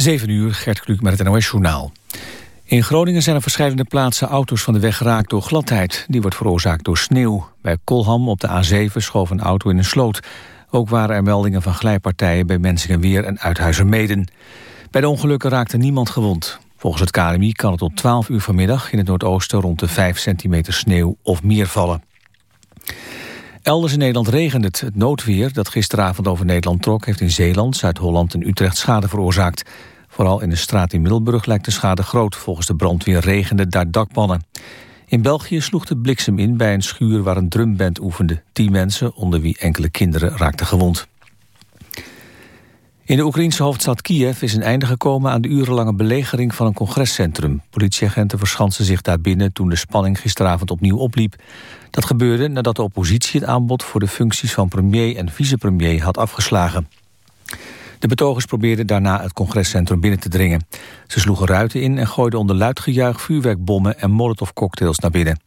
7 uur, Gert Kluk met het NOS-journaal. In Groningen zijn er verschillende plaatsen auto's van de weg geraakt door gladheid. Die wordt veroorzaakt door sneeuw. Bij Kolham op de A7 schoof een auto in een sloot. Ook waren er meldingen van glijpartijen bij Mensingenweer en Uithuizermeden. Bij de ongelukken raakte niemand gewond. Volgens het KNMI kan het tot 12 uur vanmiddag in het noordoosten rond de 5 centimeter sneeuw of meer vallen. Elders in Nederland regent het. Het noodweer dat gisteravond over Nederland trok... heeft in Zeeland, Zuid-Holland en Utrecht schade veroorzaakt. Vooral in de straat in Middelburg lijkt de schade groot. Volgens de brandweer regende daar dakpannen. In België sloeg de bliksem in bij een schuur waar een drumband oefende. Tien mensen, onder wie enkele kinderen, raakten gewond. In de Oekraïnse hoofdstad Kiev is een einde gekomen aan de urenlange belegering van een congrescentrum. Politieagenten verschansten zich daar binnen toen de spanning gisteravond opnieuw opliep. Dat gebeurde nadat de oppositie het aanbod voor de functies van premier en vicepremier had afgeslagen. De betogers probeerden daarna het congrescentrum binnen te dringen. Ze sloegen ruiten in en gooiden onder luid gejuich vuurwerkbommen en molotovcocktails naar binnen.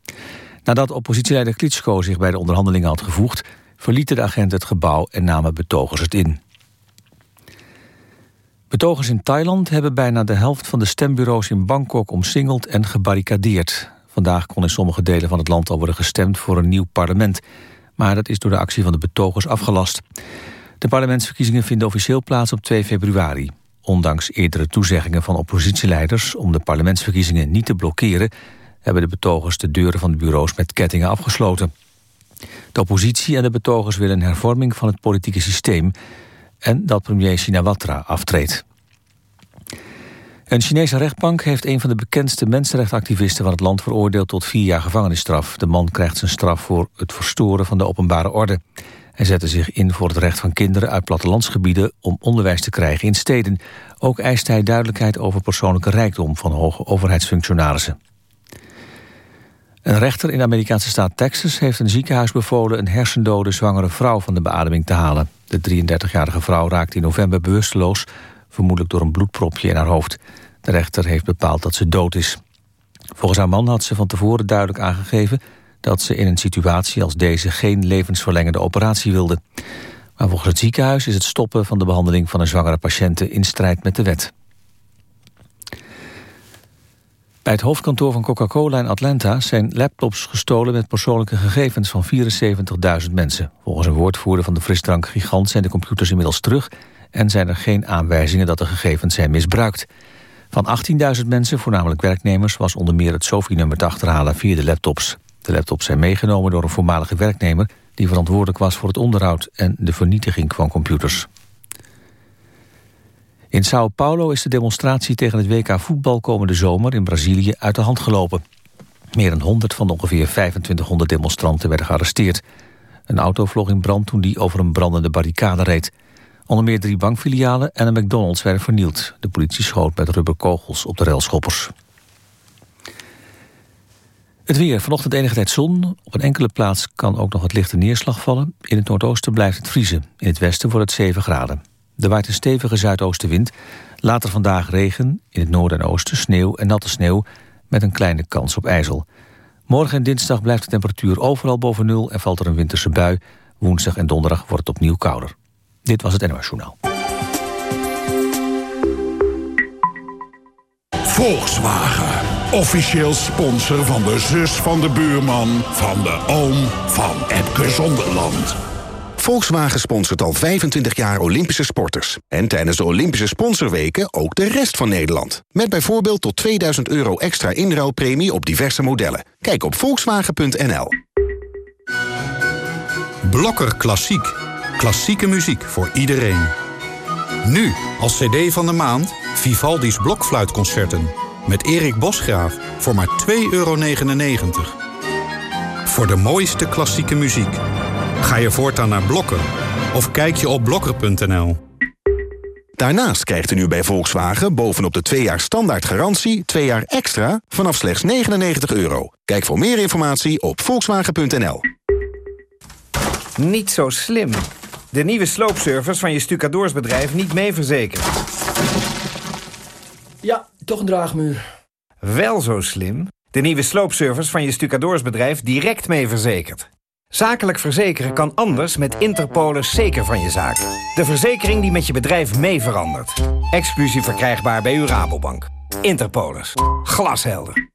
Nadat oppositieleider Klitschko zich bij de onderhandelingen had gevoegd, verlieten de agenten het gebouw en namen betogers het in. Betogers in Thailand hebben bijna de helft van de stembureaus in Bangkok omsingeld en gebarricadeerd. Vandaag kon in sommige delen van het land al worden gestemd voor een nieuw parlement. Maar dat is door de actie van de betogers afgelast. De parlementsverkiezingen vinden officieel plaats op 2 februari. Ondanks eerdere toezeggingen van oppositieleiders om de parlementsverkiezingen niet te blokkeren, hebben de betogers de deuren van de bureaus met kettingen afgesloten. De oppositie en de betogers willen een hervorming van het politieke systeem en dat premier Shinawatra aftreedt. Een Chinese rechtbank heeft een van de bekendste mensenrechtenactivisten van het land veroordeeld tot vier jaar gevangenisstraf. De man krijgt zijn straf voor het verstoren van de openbare orde. Hij zette zich in voor het recht van kinderen uit plattelandsgebieden om onderwijs te krijgen in steden. Ook eist hij duidelijkheid over persoonlijke rijkdom van hoge overheidsfunctionarissen. Een rechter in de Amerikaanse staat Texas heeft een ziekenhuis bevolen een hersendode zwangere vrouw van de beademing te halen. De 33-jarige vrouw raakte in november bewusteloos, vermoedelijk door een bloedpropje in haar hoofd. De rechter heeft bepaald dat ze dood is. Volgens haar man had ze van tevoren duidelijk aangegeven dat ze in een situatie als deze geen levensverlengende operatie wilde. Maar volgens het ziekenhuis is het stoppen van de behandeling van een zwangere patiënten in strijd met de wet. Bij het hoofdkantoor van Coca-Cola in Atlanta zijn laptops gestolen met persoonlijke gegevens van 74.000 mensen. Volgens een woordvoerder van de frisdrankgigant zijn de computers inmiddels terug en zijn er geen aanwijzingen dat de gegevens zijn misbruikt. Van 18.000 mensen, voornamelijk werknemers, was onder meer het SOFI-nummer te achterhalen via de laptops. De laptops zijn meegenomen door een voormalige werknemer die verantwoordelijk was voor het onderhoud en de vernietiging van computers. In Sao Paulo is de demonstratie tegen het WK voetbal komende zomer in Brazilië uit de hand gelopen. Meer dan 100 van de ongeveer 2500 demonstranten werden gearresteerd. Een auto vloog in brand toen die over een brandende barricade reed. Onder meer drie bankfilialen en een McDonald's werden vernield. De politie schoot met rubberkogels op de railschoppers. Het weer. Vanochtend enige tijd zon. Op een enkele plaats kan ook nog wat lichte neerslag vallen. In het noordoosten blijft het vriezen. In het westen wordt het 7 graden. Er waait een stevige zuidoostenwind. Later vandaag regen, in het noorden en oosten sneeuw en natte sneeuw... met een kleine kans op ijzel. Morgen en dinsdag blijft de temperatuur overal boven nul... en valt er een winterse bui. Woensdag en donderdag wordt het opnieuw kouder. Dit was het NOS Journaal. Volkswagen. Officieel sponsor van de zus van de buurman... van de oom van Epke Zonderland. Volkswagen sponsort al 25 jaar Olympische sporters. En tijdens de Olympische sponsorweken ook de rest van Nederland. Met bijvoorbeeld tot 2000 euro extra inruilpremie op diverse modellen. Kijk op volkswagen.nl. Blokker Klassiek. Klassieke muziek voor iedereen. Nu, als cd van de maand, Vivaldi's Blokfluitconcerten. Met Erik Bosgraaf voor maar 2,99 euro. Voor de mooiste klassieke muziek Ga je voortaan naar Blokker of kijk je op blokker.nl. Daarnaast krijgt u nu bij Volkswagen bovenop de 2 jaar standaard garantie 2 jaar extra vanaf slechts 99 euro. Kijk voor meer informatie op volkswagen.nl. Niet zo slim. De nieuwe sloopservice van je stucadoorsbedrijf niet mee verzekerd. Ja, toch een draagmuur. Wel zo slim. De nieuwe sloopservice van je stucadoorsbedrijf direct mee verzekerd. Zakelijk verzekeren kan anders met Interpolis zeker van je zaak. De verzekering die met je bedrijf mee verandert. Exclusief verkrijgbaar bij uw Rabobank. Interpolis. Glashelder.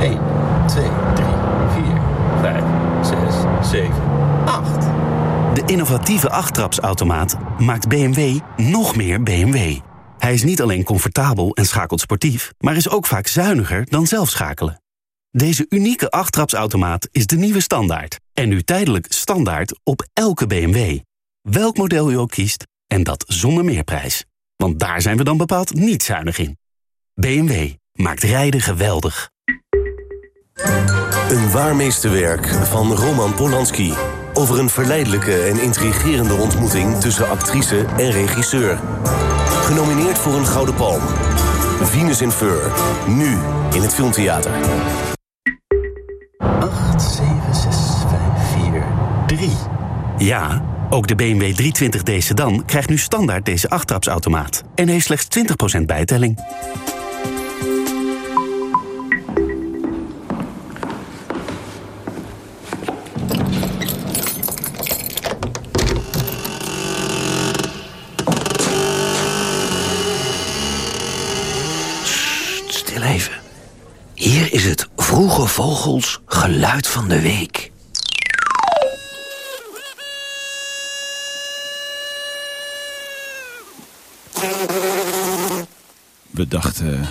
1, 2, 3, 4, 5, 6, 7, 8. De innovatieve achttrapsautomaat maakt BMW nog meer BMW. Hij is niet alleen comfortabel en schakelt sportief... maar is ook vaak zuiniger dan zelf schakelen. Deze unieke achttrapsautomaat is de nieuwe standaard. En nu tijdelijk standaard op elke BMW. Welk model u ook kiest, en dat zonder meerprijs. Want daar zijn we dan bepaald niet zuinig in. BMW maakt rijden geweldig. Een waar meesterwerk van Roman Polanski. Over een verleidelijke en intrigerende ontmoeting tussen actrice en regisseur. Genomineerd voor een Gouden Palm. Venus in Fur. Nu in het Filmtheater. Ja, ook de BMW 320d sedan krijgt nu standaard deze achttrapsautomaat. En heeft slechts 20% bijtelling. Stil even. Hier is het Vroege Vogels Geluid van de Week. We dachten,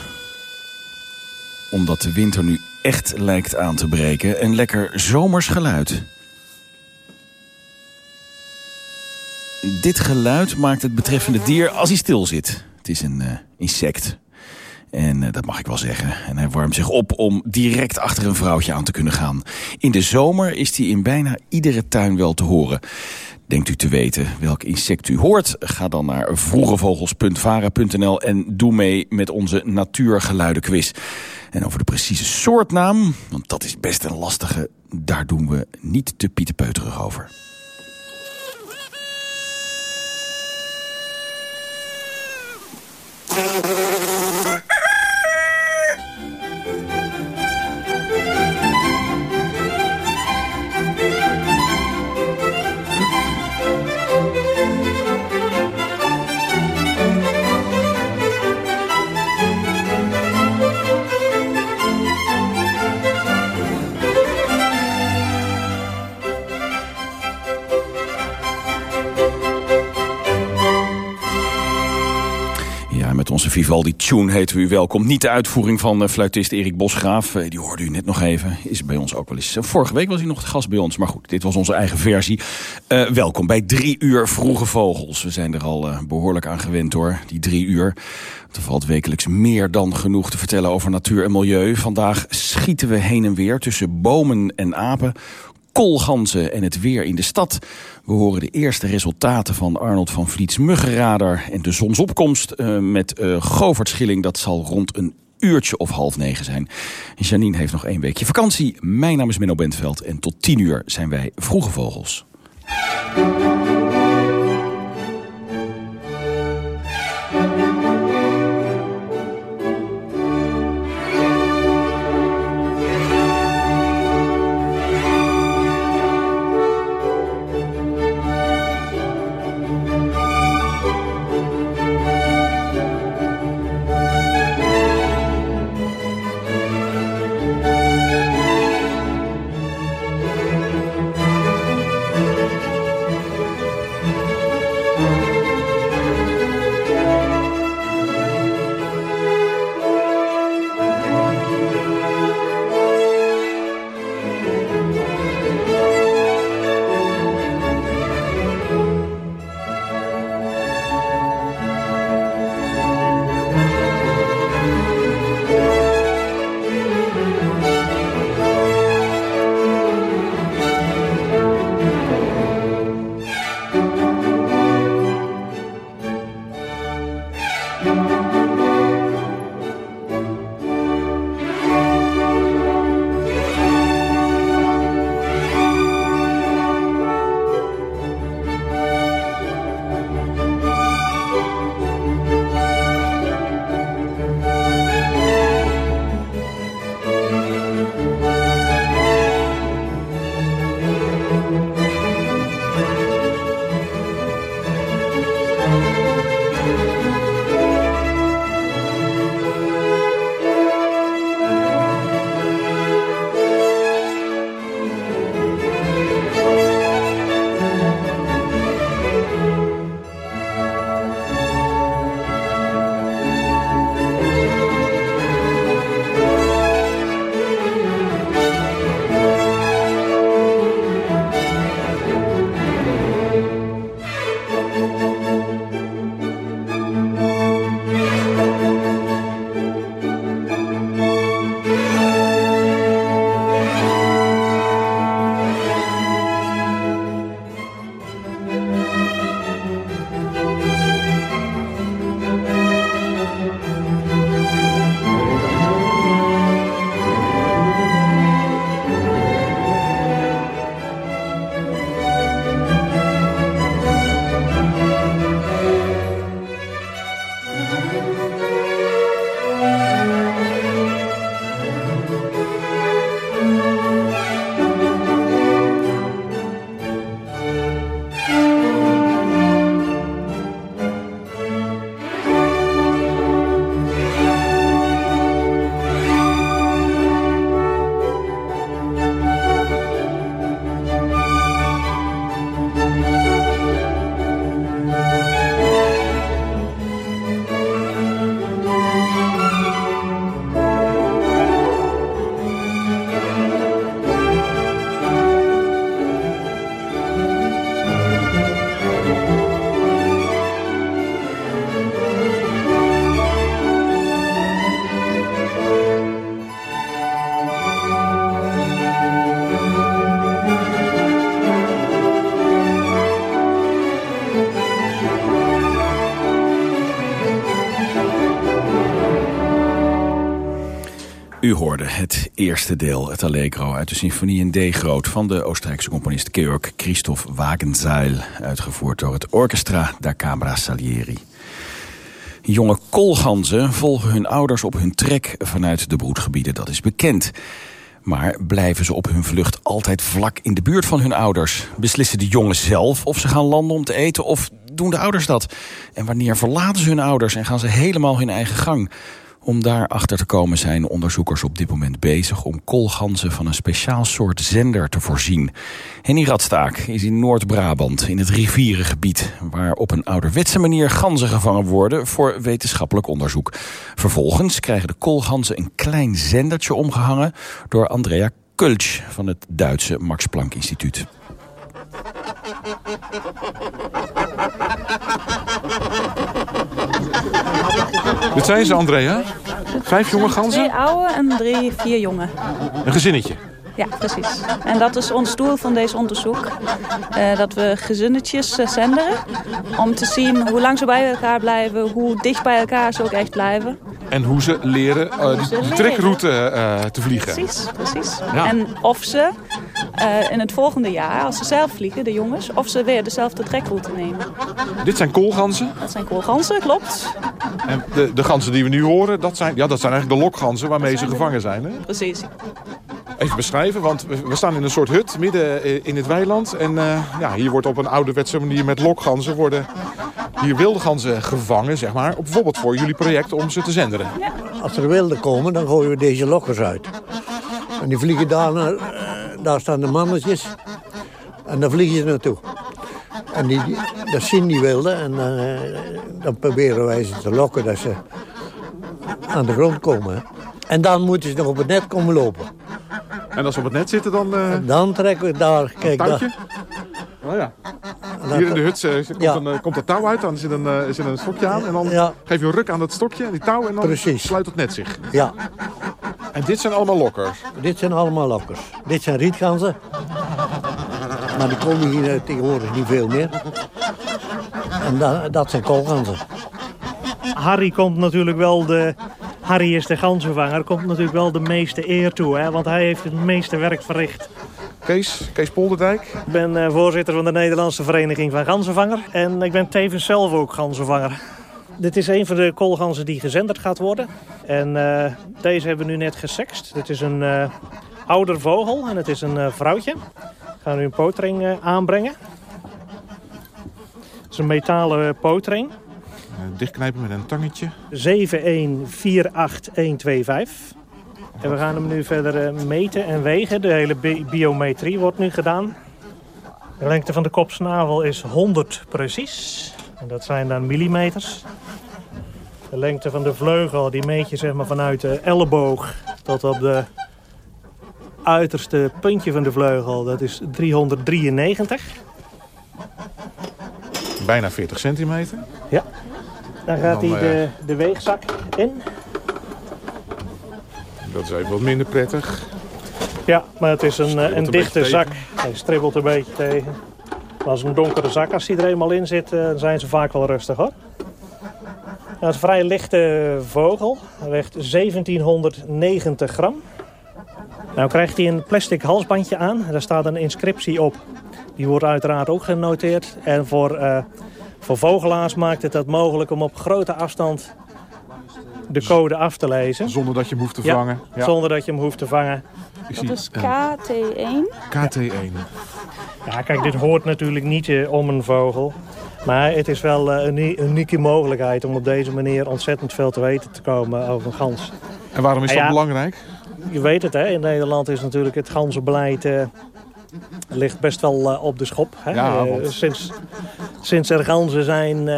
omdat de winter nu echt lijkt aan te breken, een lekker zomers geluid. Dit geluid maakt het betreffende dier als hij stil zit. Het is een eh, insect. En eh, dat mag ik wel zeggen. En hij warmt zich op om direct achter een vrouwtje aan te kunnen gaan. In de zomer is hij in bijna iedere tuin wel te horen. Denkt u te weten welk insect u hoort? Ga dan naar vroegevogels.vara.nl en doe mee met onze natuurgeluidenquiz. En over de precieze soortnaam, want dat is best een lastige... daar doen we niet te pieterpeuterig over. Onze Vivaldi Tune we u welkom. Niet de uitvoering van uh, fluitist Erik Bosgraaf. Uh, die hoorde u net nog even. Is bij ons ook wel eens. Uh, vorige week was hij nog de gast bij ons. Maar goed, dit was onze eigen versie. welkom bij drie uur vroege vogels. We zijn er al behoorlijk aan gewend hoor. Die drie uur. Er valt wekelijks meer dan genoeg te vertellen over natuur en milieu. Vandaag schieten we heen en weer tussen bomen en apen koolganzen en het weer in de stad. We horen de eerste resultaten van Arnold van Vliets muggenradar... en de zonsopkomst uh, met uh, Govert Schilling. Dat zal rond een uurtje of half negen zijn. Janine heeft nog één weekje vakantie. Mijn naam is Menno Bentveld en tot tien uur zijn wij Vroege Vogels. Eerste deel, het Allegro, uit de symfonie in D groot van de Oostenrijkse componist Georg Christoph Wagenzeil, uitgevoerd door het Orchestra da Camera Salieri. Jonge koolganzen volgen hun ouders op hun trek vanuit de broedgebieden, dat is bekend. Maar blijven ze op hun vlucht altijd vlak in de buurt van hun ouders? Beslissen de jongen zelf of ze gaan landen om te eten of doen de ouders dat? En wanneer verlaten ze hun ouders en gaan ze helemaal hun eigen gang? Om daarachter te komen zijn onderzoekers op dit moment bezig... om koolganzen van een speciaal soort zender te voorzien. Henny Radstaak is in Noord-Brabant, in het rivierengebied... waar op een ouderwetse manier ganzen gevangen worden... voor wetenschappelijk onderzoek. Vervolgens krijgen de koolganzen een klein zendertje omgehangen... door Andrea Kulch van het Duitse Max Planck Instituut. Dit zijn ze, Andrea? Vijf jonge ganzen? Twee oude en drie, vier jonge. Een gezinnetje? Ja, precies. En dat is ons doel van deze onderzoek. Uh, dat we gezinnetjes uh, zenderen. Om te zien hoe lang ze bij elkaar blijven. Hoe dicht bij elkaar ze ook echt blijven. En hoe ze leren uh, hoe ze die, trekroute te vliegen. Precies, precies. Ja. En of ze in het volgende jaar, als ze zelf vliegen, de jongens... of ze weer dezelfde trekroute nemen. Dit zijn koolganzen? Dat zijn koolganzen, klopt. En de, de ganzen die we nu horen, dat zijn, ja, dat zijn eigenlijk de lokganzen waarmee ze gevangen zijn. Hè? Precies. Even beschrijven, want we staan in een soort hut midden in het weiland. En uh, ja, hier wordt op een ouderwetse manier met lokganzen worden hier wilde ganzen gevangen, zeg maar. Bijvoorbeeld voor jullie project om ze te zenderen. Ja. Als er wilden komen, dan gooien we deze lokkers uit. En die vliegen daar naar, daar staan de mannetjes. En daar vliegen ze naartoe. En die, dat zien die wilden. En uh, dan proberen wij ze te lokken dat ze aan de grond komen. En dan moeten ze nog op het net komen lopen. En als ze op het net zitten, dan... Uh... Dan trekken we daar... Kijk, daar. Oh ja. Hier in de hut uh, komt, ja. een, uh, komt er touw uit, dan zit een, zit een stokje aan. En dan ja. geef je een ruk aan dat stokje, die touw, en dan Precies. sluit het net zich. Ja. En dit zijn allemaal lokkers? Dit zijn allemaal lokkers. Dit zijn rietganzen. Maar die komen hier tegenwoordig niet veel meer. En dat, dat zijn koolganzen. Harry komt natuurlijk wel de... Harry is de ganzenvanger, komt natuurlijk wel de meeste eer toe. Hè? Want hij heeft het meeste werk verricht. Kees, Kees Polderdijk. Ik ben uh, voorzitter van de Nederlandse Vereniging van Ganzenvanger. En ik ben tevens zelf ook ganzenvanger. Dit is een van de koolganzen die gezenderd gaat worden. En uh, deze hebben we nu net gesext. Dit is een uh, ouder vogel en het is een vrouwtje. Ik ga nu een pootring aanbrengen. Het is een metalen pootring. Dichtknijpen met een tangetje. 7148125. En we gaan hem nu verder meten en wegen. De hele bi biometrie wordt nu gedaan. De lengte van de kopsnavel is 100 precies. En dat zijn dan millimeters. De lengte van de vleugel die meet je zeg maar, vanuit de elleboog tot op de uiterste puntje van de vleugel. Dat is 393. Bijna 40 centimeter. Ja. Dan gaat hij de, de weegzak in. Dat is even wat minder prettig. Ja, maar het is een, een, een dichte zak. Hij stribbelt een beetje tegen. Maar als een donkere zak, als die er eenmaal in zit, dan zijn ze vaak wel rustig hoor. Dat is een vrij lichte vogel. Hij weegt 1790 gram. Nou krijgt hij een plastic halsbandje aan. Daar staat een inscriptie op. Die wordt uiteraard ook genoteerd. En voor, uh, voor vogelaars maakt het dat mogelijk om op grote afstand de code af te lezen. Zonder dat je hem hoeft te vangen. Ja, ja. Zonder dat je hem hoeft te vangen. Dat is KT1. KT1. Ja, kijk, dit hoort natuurlijk niet uh, om een vogel. Maar het is wel uh, een unieke mogelijkheid om op deze manier ontzettend veel te weten te komen over een gans. En waarom is dat ja, belangrijk? Je weet het, hè? in Nederland is natuurlijk het ganzenbeleid... Uh, ligt best wel op de schop. Hè? Ja, sinds, sinds er ganzen zijn,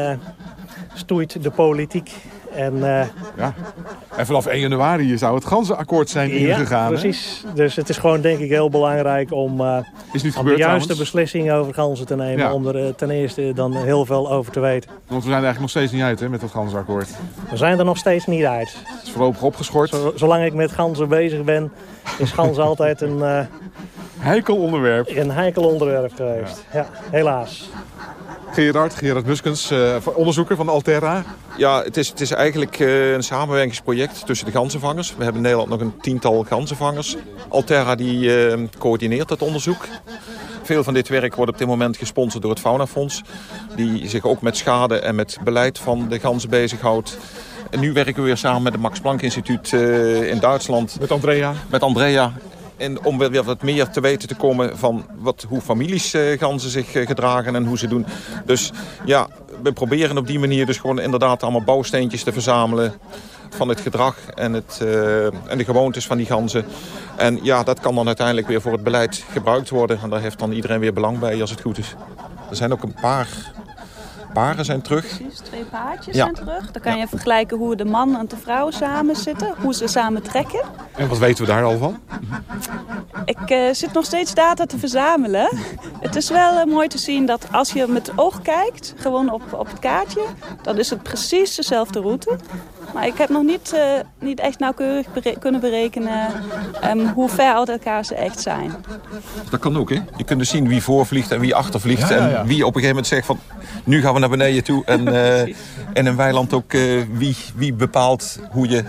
stoeit de politiek en, ja. en vanaf 1 januari zou het ganzenakkoord zijn ingegaan. Ja, precies. Hè? Dus het is gewoon denk ik heel belangrijk om, de juiste beslissing over ganzen te nemen. Ja. Om er ten eerste dan heel veel over te weten. Want we zijn er eigenlijk nog steeds niet uit hè, met dat ganzenakkoord. We zijn er nog steeds niet uit. Het is voorlopig opgeschort. Zo, zolang ik met ganzen bezig ben, is ganzen altijd een... heikel onderwerp. Een heikel onderwerp geweest, ja, ja helaas. Gerard, Gerard Muskens, onderzoeker van Alterra. Ja, het is, het is eigenlijk eh, een samenwerkingsproject tussen de ganzenvangers. We hebben in Nederland nog een tiental ganzenvangers. Alterra die eh, coördineert het onderzoek. Veel van dit werk wordt op dit moment gesponsord door het Faunafonds. Die zich ook met schade en met beleid van de ganzen bezighoudt. En nu werken we weer samen met het Max Planck Instituut eh, in Duitsland. Met Andrea? Met Andrea. En om weer wat meer te weten te komen van wat, hoe families eh, ganzen zich eh, gedragen en hoe ze doen. Dus ja, we proberen op die manier dus gewoon inderdaad allemaal bouwsteentjes te verzamelen van het gedrag en, het, eh, en de gewoontes van die ganzen. En ja, dat kan dan uiteindelijk weer voor het beleid gebruikt worden. En daar heeft dan iedereen weer belang bij als het goed is. Er zijn ook een paar paren zijn terug. Precies, twee paardjes Ja. zijn terug. Dan kan je vergelijken hoe de man en de vrouw samen zitten. Hoe ze samen trekken. En wat weten we daar al van? Ik eh, zit nog steeds data te verzamelen. Het is wel eh, mooi te zien dat als je met het oog kijkt, gewoon op, op het kaartje, dan is het precies dezelfde route. Maar ik heb nog niet, eh, niet echt nauwkeurig bere- kunnen berekenen ehm, hoe ver uit elkaar ze echt zijn. Dat kan ook, hè? Je kunt dus zien wie voorvliegt en wie achtervliegt. Ja, ja, ja. En wie op een gegeven moment zegt van... nu gaan we naar beneden toe. En, eh, en in weiland ook eh, wie, wie bepaalt hoe je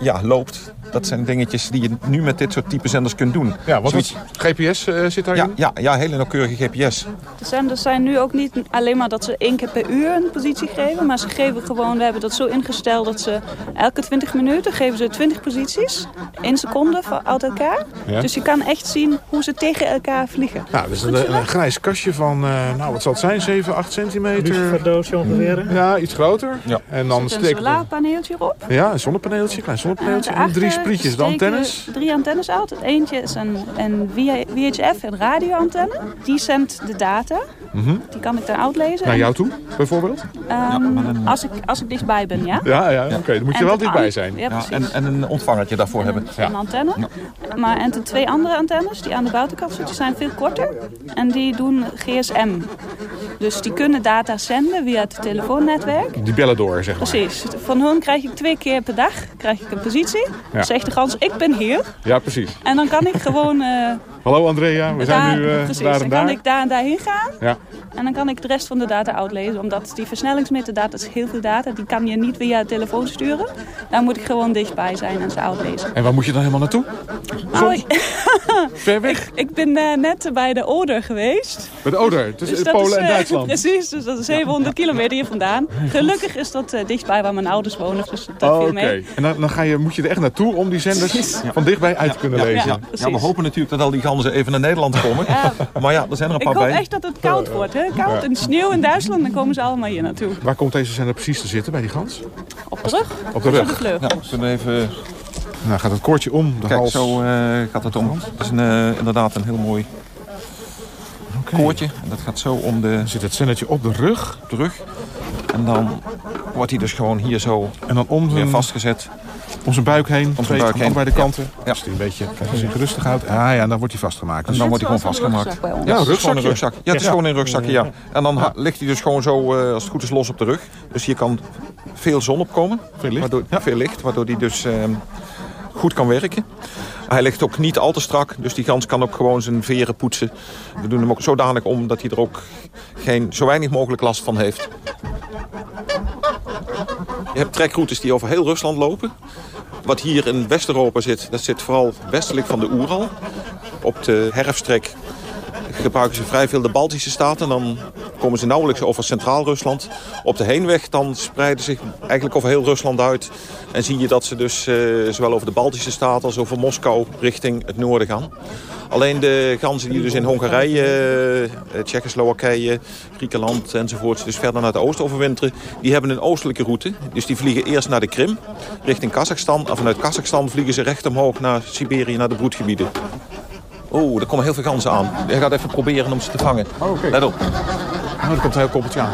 ja, loopt. Dat zijn dingetjes die je nu met dit soort type zenders kunt doen. Ja, wat Zoiets- GPS eh, zit daarin? Ja, ja, ja, hele nauwkeurige GPS. De zenders zijn nu ook niet alleen maar dat ze één keer per uur een positie geven. Maar ze geven gewoon, we hebben dat zo ingesteld dat ze elke 20 minuten geven ze 20 posities. één seconde van- uit elkaar. Ja. Dus je kan echt zien hoe ze tegen elkaar vliegen. Nou, dat is een, een grijs kastje van, eh, nou wat zal het zijn, 7, 8 centimeter. Luciferdoosje ongeveer. Ja, iets groter. Ja. En dan Er zit een steek solarpaneeltje erop. Ja, een zonnepaneeltje, klein zonnepaneeltje. en drie sprietjes, de antennes. Drie antennes uit. Het eentje is een, een VHF, een radioantenne. Die zendt de data. Mhm. Die kan ik dan uitlezen. Naar jou toe, bijvoorbeeld? Ehm, als, ik, als ik dichtbij ben, ja. Ja, ja, oké. Dan moet je En wel dichtbij zijn. Ja, en, en een ontvangertje daarvoor hebben. Een antenne. Maar en de twee andere antennes die aan de buitenkant zitten, zijn veel korter. En die doen GSM. Dus die kunnen data zenden via het telefoonnetwerk. Die bellen door, zeg maar. Precies. Van hun krijg ik twee keer per dag krijg ik een positie. Ja. Dan zegt de gans, ik ben hier. Ja, precies. En dan kan ik gewoon... eh, Hallo Andrea, we zijn nu eh, precies, daar en dan daar. kan ik daar en daarheen gaan. Ja. En dan kan ik de rest van de data uitlezen. Omdat die versnellingsmetadata is heel veel data. Die kan je niet via de telefoon sturen. Dan moet ik gewoon dichtbij zijn en ze uitlezen. En waar moet je dan helemaal naartoe? Nou, ik, Ver weg? ik ben eh, net bij de Oder geweest. Met de Oder, tussen Dus Polen is, en eh, Duitsland. Precies, dus dat is 700 kilometer hier vandaan. Gelukkig is dat eh, dichtbij waar mijn ouders wonen. Dus dat Oh, viel Oké, mee. en dan, dan ga je, moet je er echt naartoe om die zenders van dichtbij uit te kunnen Ja, lezen. ja, we hopen natuurlijk dat al die ganzen even naar Nederland komen. Maar ja, er zijn er een Ik paar hoop bij. echt dat het koud wordt. Hè? Koud Ja. en sneeuw in Duitsland, dan komen ze allemaal hier naartoe. Waar komt deze zender precies te zitten bij die gans? Op de rug. Op de rug. de. Ja, we kunnen even... Nou gaat het koordje om, de Kijk, hals. zo eh, gaat het om. Het is een, eh, inderdaad een heel mooi koordje. En dat gaat zo om de... Zit het zennetje op de rug? Op de rug. En dan wordt hij dus gewoon hier zo en dan om weer vastgezet. Om zijn buik heen, Om zijn buik heen. allebei de kanten. Ja. Als hij een beetje kijk, als hij rustig houdt. Ah ja, en dan wordt hij vastgemaakt. En dan wordt hij gewoon vastgemaakt. Ja, een het is gewoon rugzakje. een rugzak. Ja, het is gewoon een rugzakje, ja. En dan ligt hij dus gewoon zo, eh, als het goed is, los op de rug. Dus hier kan veel zon op komen. Veel licht. Waardoor, Veel licht, waardoor hij dus ehm, goed kan werken. Hij ligt ook niet al te strak, dus die gans kan ook gewoon zijn veren poetsen. We doen hem ook zodanig om dat hij er ook geen, zo weinig mogelijk last van heeft. Je hebt trekroutes die over heel Rusland lopen. Wat hier in West-Europa zit, dat zit vooral westelijk van de Oeral. Op de herfsttrek gebruiken ze vrij veel de Baltische staten. Dan komen ze nauwelijks over Centraal-Rusland. Op de heenweg dan spreiden zich eigenlijk over heel Rusland uit. En zie je dat ze dus eh, zowel over de Baltische staten als over Moskou richting het noorden gaan. Alleen de ganzen die dus in Hongarije, eh, Tsjechoslowakije, Griekenland enzovoort... dus verder naar het oosten overwinteren, die hebben een oostelijke route. Dus die vliegen eerst naar de Krim, richting Kazachstan. En vanuit Kazachstan vliegen ze recht omhoog naar Siberië, naar de broedgebieden. Oeh, er komen heel veel ganzen aan. Je gaat even proberen om ze te vangen. Let op. Oh, er komt een heel koppeltje aan.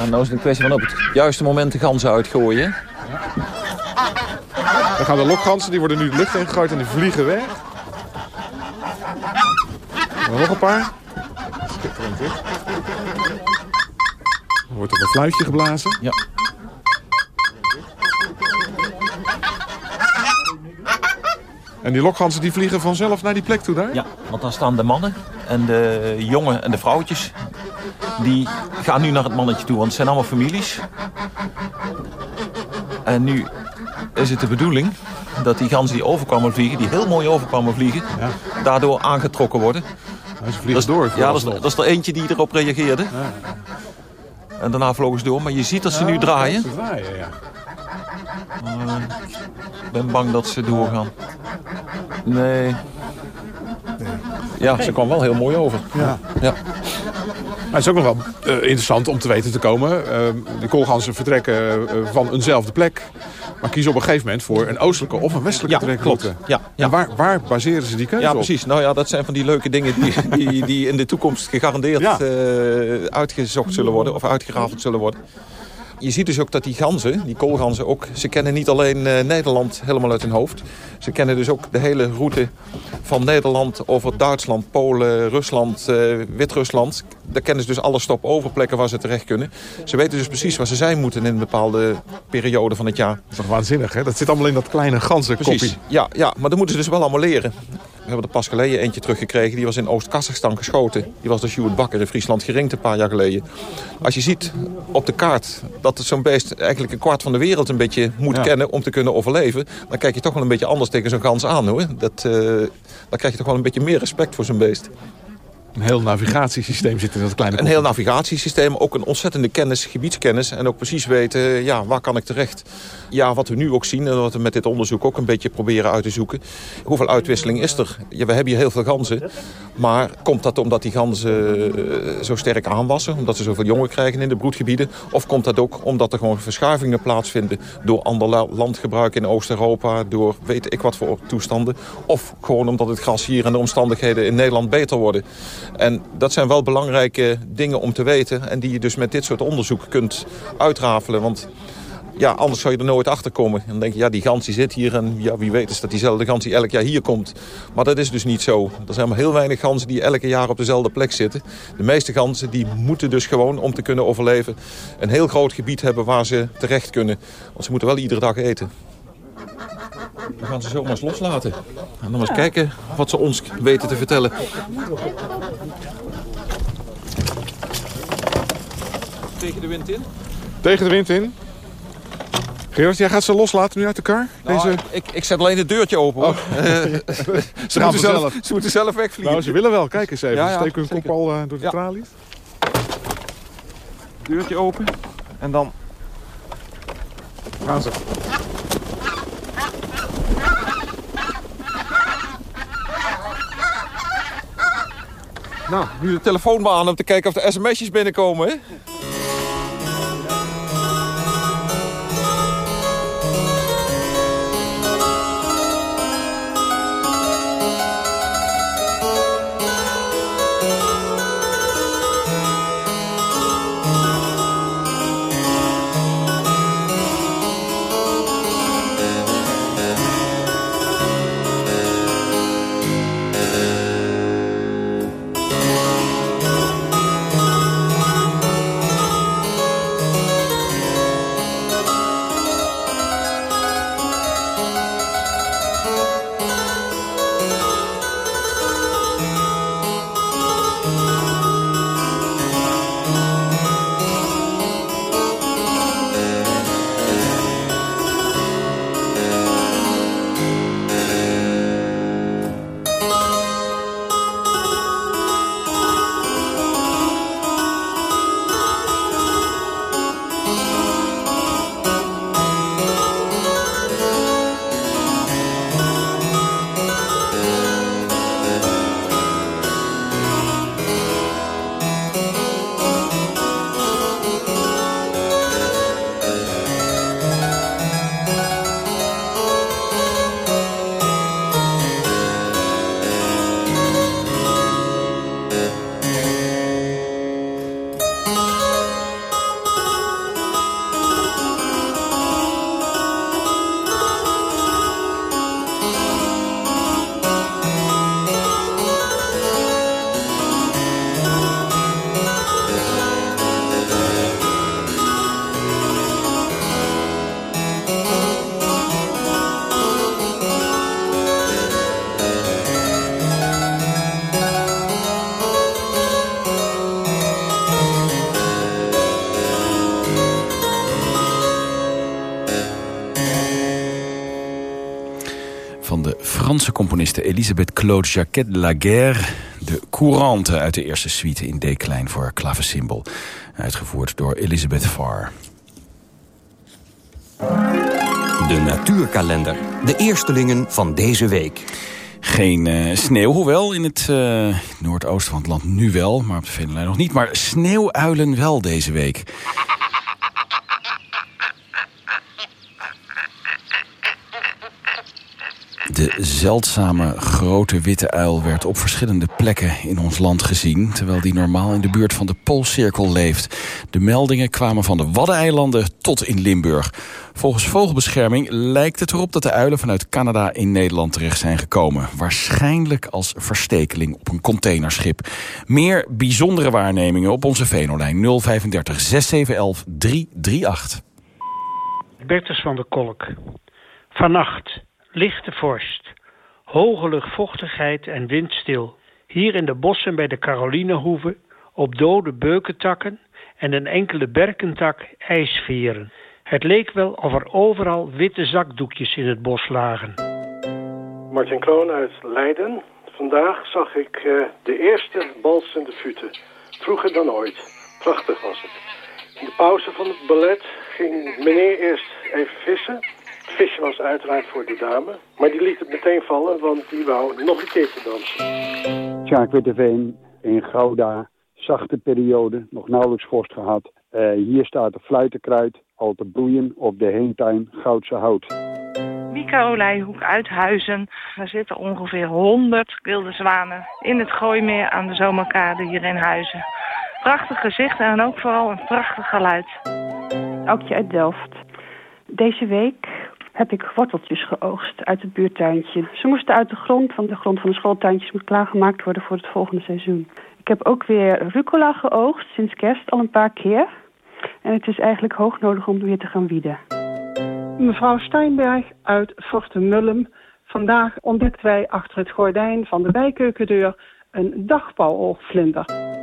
En nou is het een kwestie van op het juiste moment de ganzen uitgooien. Dan gaan de lokganzen, die worden nu de lucht in gegooid en die vliegen weg. En nog een paar. Schitterend dit. Er wordt op een fluitje geblazen. Ja. En die lokganzen die vliegen vanzelf naar die plek toe daar? Ja, want dan staan de mannen en de jongen en de vrouwtjes. die gaan nu naar het mannetje toe, want het zijn allemaal families. En nu is het de bedoeling dat die ganzen die overkwamen vliegen, die heel mooi overkwamen vliegen, daardoor aangetrokken worden. ze vliegen door. Ja, dat is, dat is er eentje die erop reageerde. En daarna vlogen ze door. Maar je ziet dat ze nu draaien. Ze draaien, ja. Ik ben bang dat ze doorgaan. Nee. Ja, ze kwam wel heel mooi over. Ja. ja. Maar het is ook nog wel eh, interessant om te weten te komen. Eh, de koolganzen vertrekken eh, van eenzelfde plek. Maar kiezen op een gegeven moment voor een oostelijke of een westelijke Ja, trekroute. klopt. Ja, En waar, waar baseren ze die keuze Ja, op? precies. Nou ja, dat zijn van die leuke dingen die, die, die in de toekomst gegarandeerd Ja. eh, uitgezocht zullen worden of uitgerafeld zullen worden. Je ziet dus ook dat die ganzen, die koolganzen ook, ze kennen niet alleen eh, Nederland helemaal uit hun hoofd. Ze kennen dus ook de hele route van Nederland over Duitsland, Polen, Rusland, eh, Wit-Rusland. Daar kennen ze dus alle stop-overplekken waar ze terecht kunnen. Ze weten dus precies waar ze zijn moeten in een bepaalde periode van het jaar. Dat is toch waanzinnig, hè? Dat zit allemaal in dat kleine ganzenkoppie. Precies. Ja, ja, maar dat moeten ze dus wel allemaal leren. We hebben er pas geleden eentje teruggekregen. Die was in Oost-Kazachstan geschoten. Die was door Sjoerd Bakker in Friesland geringd een paar jaar geleden. Als je ziet op de kaart dat zo'n beest eigenlijk een kwart van de wereld een beetje moet Ja. kennen om te kunnen overleven. Dan kijk je toch wel een beetje anders tegen zo'n gans aan hoor. Dat, eh, dan krijg je toch wel een beetje meer respect voor zo'n beest. Een heel navigatiesysteem zit in dat kleine Een heel navigatiesysteem, ook een ontzettende kennis, gebiedskennis. En ook precies weten, ja, waar kan ik terecht? Ja, wat we nu ook zien en wat we met dit onderzoek ook een beetje proberen uit te zoeken. Hoeveel uitwisseling is er? Ja, we hebben hier heel veel ganzen. Maar komt dat omdat die ganzen eh, zo sterk aanwassen? Omdat ze zoveel jongen krijgen in de broedgebieden? Of komt dat ook omdat er gewoon verschuivingen plaatsvinden... door ander la- landgebruik in Oost-Europa, door weet ik wat voor toestanden? Of gewoon omdat het gras hier en de omstandigheden in Nederland beter worden? En dat zijn wel belangrijke dingen om te weten... en die je dus met dit soort onderzoek kunt uitrafelen. Want ja, anders zou je er nooit achter komen. En dan denk je, ja, die gans die zit hier en ja, wie weet is dat diezelfde gans die elk jaar hier komt. Maar dat is dus niet zo. Er zijn maar heel weinig ganzen die elke jaar op dezelfde plek zitten. De meeste ganzen die moeten dus gewoon, om te kunnen overleven... een heel groot gebied hebben waar ze terecht kunnen. Want ze moeten wel iedere dag eten. We gaan ze zomaar eens loslaten. En dan eens kijken wat ze ons weten te vertellen. Tegen de wind in? Tegen de wind in. Gerard, jij gaat ze loslaten nu uit de kar? Nou, Deze... ik, ik zet alleen het deurtje open hoor. Eh, ze, gaan moeten zelf, ze moeten zelf wegvliegen. Nou, ze willen wel. Kijk eens even. Ja, steken hun kop al eh, door de Ja. tralies. Deurtje open. En dan gaan ze. Nou, nu de telefoon aan om te kijken of de sms'jes binnenkomen. Hè? Franse componiste Elisabeth Claude Jacquet de la Guerre... de Courante uit de eerste suite in D-klein voor klavecimbal. Uitgevoerd door Elisabeth Farr. De natuurkalender. De eerstelingen van deze week. Geen uh, sneeuw, hoewel in het uh, noordoosten van het land nu wel, maar op de Venelijn nog niet. Maar sneeuwuilen wel deze week. De zeldzame grote witte uil werd op verschillende plekken in ons land gezien... terwijl die normaal in de buurt van de Poolcirkel leeft. De meldingen kwamen van de Waddeneilanden tot in Limburg. Volgens Vogelbescherming lijkt het erop dat de uilen vanuit Canada in Nederland terecht zijn gekomen. Waarschijnlijk als verstekeling op een containerschip. Meer bijzondere waarnemingen op onze Venolijn 035 6711 338. Bertus van der Kolk. Vannacht lichte vorst, hoge luchtvochtigheid en windstil. Hier in de bossen bij de Carolinehoeve, op dode beukentakken en een enkele berkentak ijsveren. Het leek wel of er overal witte zakdoekjes in het bos lagen. Martin Kroon uit Leiden. Vandaag zag ik uh, de eerste balsende futen. Vroeger dan ooit. Prachtig was het. In de pauze van het ballet ging meneer eerst even vissen visje was uiteraard voor de dame. Maar die liet het meteen vallen, want die wou nog een keer te dansen. Sjaak Witteveen in Gouda. Zachte periode, nog nauwelijks vorst gehad. Uh, hier staat de fluitenkruid al te bloeien op de heentuin Goudse Hout. Mieke Olijhoek uit Huizen. Er zitten ongeveer 100 wilde zwanen in het Gooimeer aan de Zomerkade hier in Huizen. Prachtig gezicht en ook vooral een prachtig geluid. Aukje uit Delft. Deze week heb ik worteltjes geoogst uit het buurtuintje. Ze moesten uit de grond, want de grond van de schooltuintjes moet klaargemaakt worden voor het volgende seizoen. Ik heb ook weer rucola geoogst, sinds kerst al een paar keer. En het is eigenlijk hoog nodig om weer te gaan wieden. Mevrouw Steinberg uit Fortemullen. Vandaag ontdekten wij achter het gordijn van de bijkeukendeur een dagpauwoogvlinder.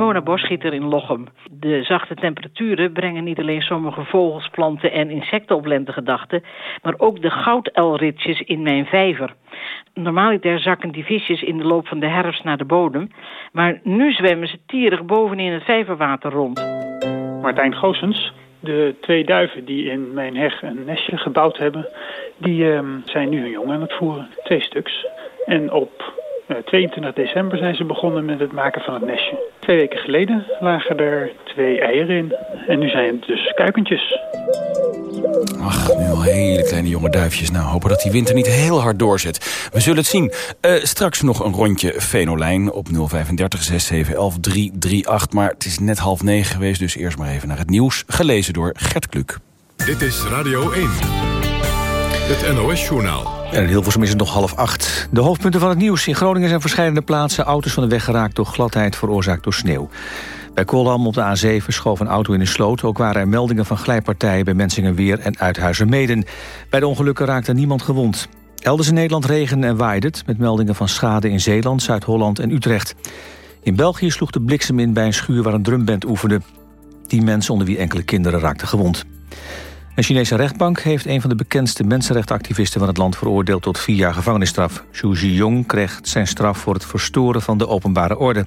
Mona Bosschieter in Lochem. De zachte temperaturen brengen niet alleen sommige vogels, planten en insecten op lentegedachten, maar ook de goudelritjes in mijn vijver. Normaliter zakken die visjes in de loop van de herfst naar de bodem, maar nu zwemmen ze tierig bovenin het vijverwater rond. Martijn Goossens, de twee duiven die in mijn heg een nestje gebouwd hebben, die uh, zijn nu een jong aan het voeren. Twee stuks. En op 22 eh, december zijn ze begonnen met het maken van het nestje. Twee weken geleden lagen er twee eieren in. En nu zijn het dus kuikentjes. Ach, nu al hele kleine jonge duifjes. Nou, hopen dat die winter niet heel hard doorzet. We zullen het zien. Uh, straks nog een rondje Venolijn op 035 6711 338. Maar het is net half negen geweest, dus eerst maar even naar het nieuws. Gelezen door Gert Kluk. Dit is Radio 1. Het NOS-journaal. En in Hilversum is het nog half acht. De hoofdpunten van het nieuws. In Groningen zijn verschillende plaatsen auto's van de weg geraakt... door gladheid veroorzaakt door sneeuw. Bij Koolham op de A7 schoof een auto in een sloot. Ook waren er meldingen van glijpartijen bij Mensingenweer en Uithuizermeden. Bij de ongelukken raakte niemand gewond. Elders in Nederland regen en waaide het... met meldingen van schade in Zeeland, Zuid-Holland en Utrecht. In België sloeg de bliksem in bij een schuur waar een drumband oefende. Tien mensen onder wie enkele kinderen raakten gewond. Een Chinese rechtbank heeft een van de bekendste mensenrechtenactivisten van het land veroordeeld tot vier jaar gevangenisstraf. Xu Zhiyong kreeg zijn straf voor het verstoren van de openbare orde.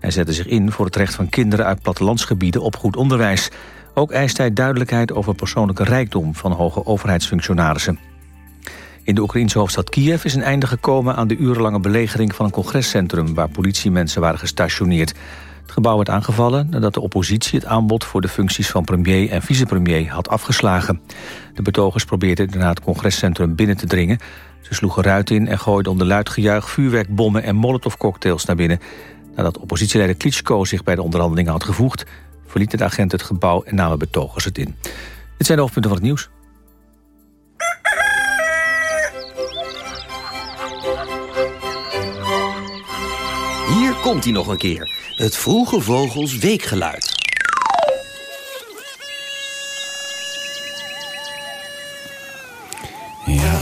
Hij zette zich in voor het recht van kinderen uit plattelandsgebieden op goed onderwijs. Ook eist hij duidelijkheid over persoonlijke rijkdom van hoge overheidsfunctionarissen. In de Oekraïnse hoofdstad Kiev is een einde gekomen aan de urenlange belegering van een congrescentrum waar politiemensen waren gestationeerd. Het gebouw werd aangevallen nadat de oppositie het aanbod voor de functies van premier en vicepremier had afgeslagen. De betogers probeerden daarna het congrescentrum binnen te dringen. Ze sloegen ruit in en gooiden onder luid gejuich vuurwerkbommen en molotovcocktails naar binnen. Nadat oppositieleider Klitschko zich bij de onderhandelingen had gevoegd, verlieten de agenten het gebouw en namen betogers het in. Dit zijn de hoofdpunten van het nieuws. Hier komt hij nog een keer. Het Vroege Vogels Weekgeluid. Ja.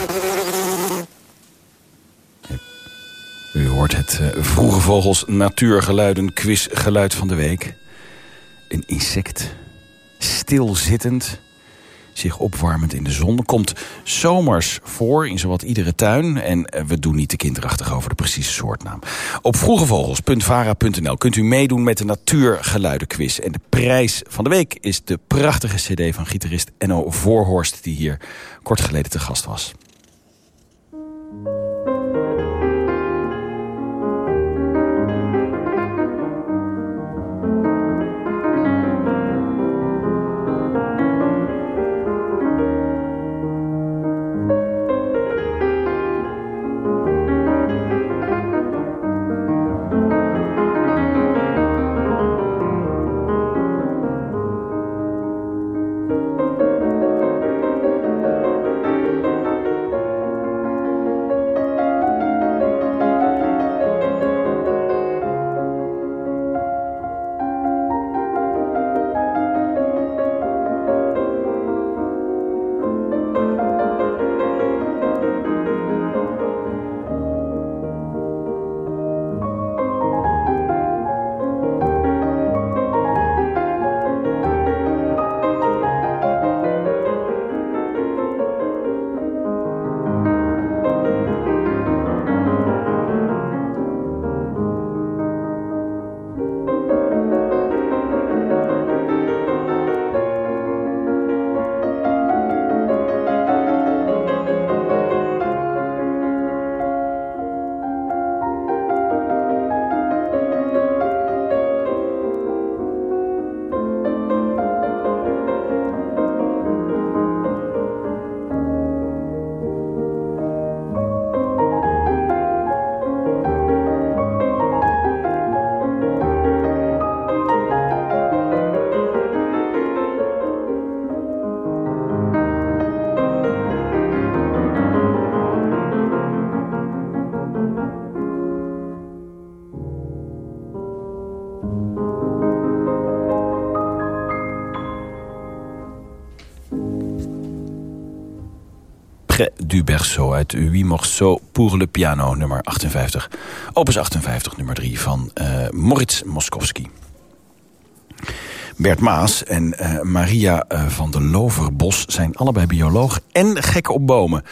U hoort het uh, Vroege Vogels Natuurgeluiden Quizgeluid van de week. Een insect, stilzittend, zich opwarmend in de zon. Komt zomers voor in zowat iedere tuin. En eh, we doen niet te kinderachtig over de precieze soortnaam. Op vroegevogels.vara.nl kunt u meedoen met de Natuurgeluidenquiz. En de prijs van de week is de prachtige cd van gitarist Enno Voorhorst... die hier kort geleden te gast was. Berceau uit Huit morceaux pour le piano, nummer 58. Opus 58, nummer 3 van uh, Moritz Moskowski. Bert Maas en uh, Maria uh, van der Loverbos zijn allebei bioloog en gek op bomen.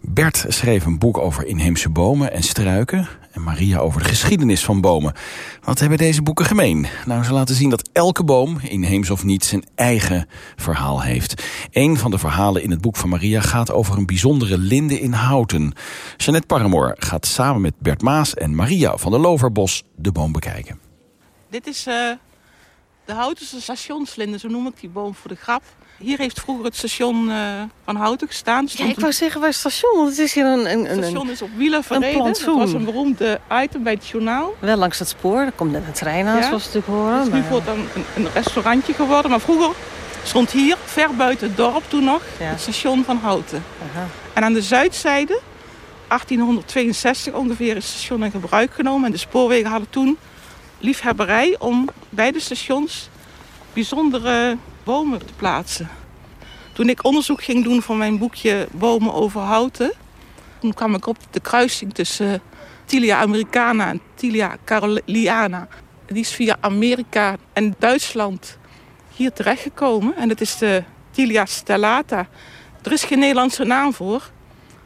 Bert schreef een boek over inheemse bomen en struiken... en Maria over de geschiedenis van bomen. Wat hebben deze boeken gemeen? Nou, ze laten zien dat elke boom, inheems of niet, zijn eigen verhaal heeft. Een van de verhalen in het boek van Maria gaat over een bijzondere linde in Houten. Jeannette Paramoor gaat samen met Bert Maas en Maria van der Loverbos de boom bekijken. Dit is uh, de Houtense stationslinde, zo noem ik die boom voor de grap. Hier heeft vroeger het station uh, van Houten gestaan. Ja, ik wou zeggen waar het station, want het is hier een... een het station is op wielen verreden. Het was een beroemd item bij het journaal. Wel langs het spoor, er komt net een trein aan, ja. zoals we natuurlijk horen. Het is nu maar... voortaan een, een, restaurantje geworden, maar vroeger stond hier, ver buiten het dorp toen nog, ja. het station van Houten. Aha. En aan de zuidzijde, 1862 ongeveer, is het station in gebruik genomen. En de spoorwegen hadden toen liefhebberij om bij de stations bijzondere bomen te plaatsen. Toen ik onderzoek ging doen voor mijn boekje Bomen over Houten... toen kwam ik op de kruising tussen Tilia americana en Tilia caroliana. Die is via Amerika en Duitsland hier terechtgekomen. En dat is de Tilia stellata. Er is geen Nederlandse naam voor.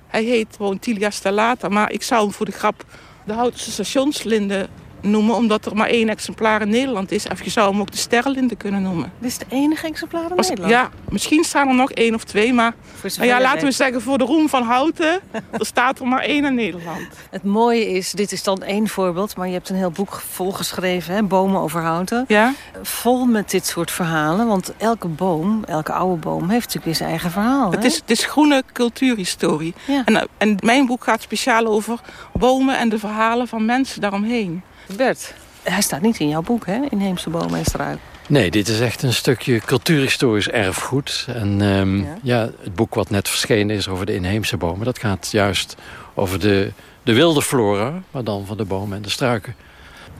Hij heet gewoon Tilia stellata, maar ik zou hem voor de grap... de Houtense stationslinde noemen, omdat er maar één exemplaar in Nederland is. Of je zou hem ook de sterrenlinde kunnen noemen. Dit is de enige exemplaar in Als, Nederland? Ja, misschien staan er nog één of twee, maar nou ja, laten we zeggen voor de roem van Houten, er staat er maar één in Nederland. Het mooie is, dit is dan één voorbeeld, maar je hebt een heel boek volgeschreven, hè, Bomen over Houten. Ja. Vol met dit soort verhalen, want elke boom, elke oude boom heeft natuurlijk weer zijn eigen verhaal. Het is, het is groene cultuurhistorie. Ja. En, en mijn boek gaat speciaal over bomen en de verhalen van mensen daaromheen. Bert, hij staat niet in jouw boek, hè? Inheemse bomen en struiken. Nee, dit is echt een stukje cultuurhistorisch erfgoed. En um, ja. ja. het boek wat net verschenen is over de inheemse bomen... dat gaat juist over de, de wilde flora, maar dan van de bomen en de struiken.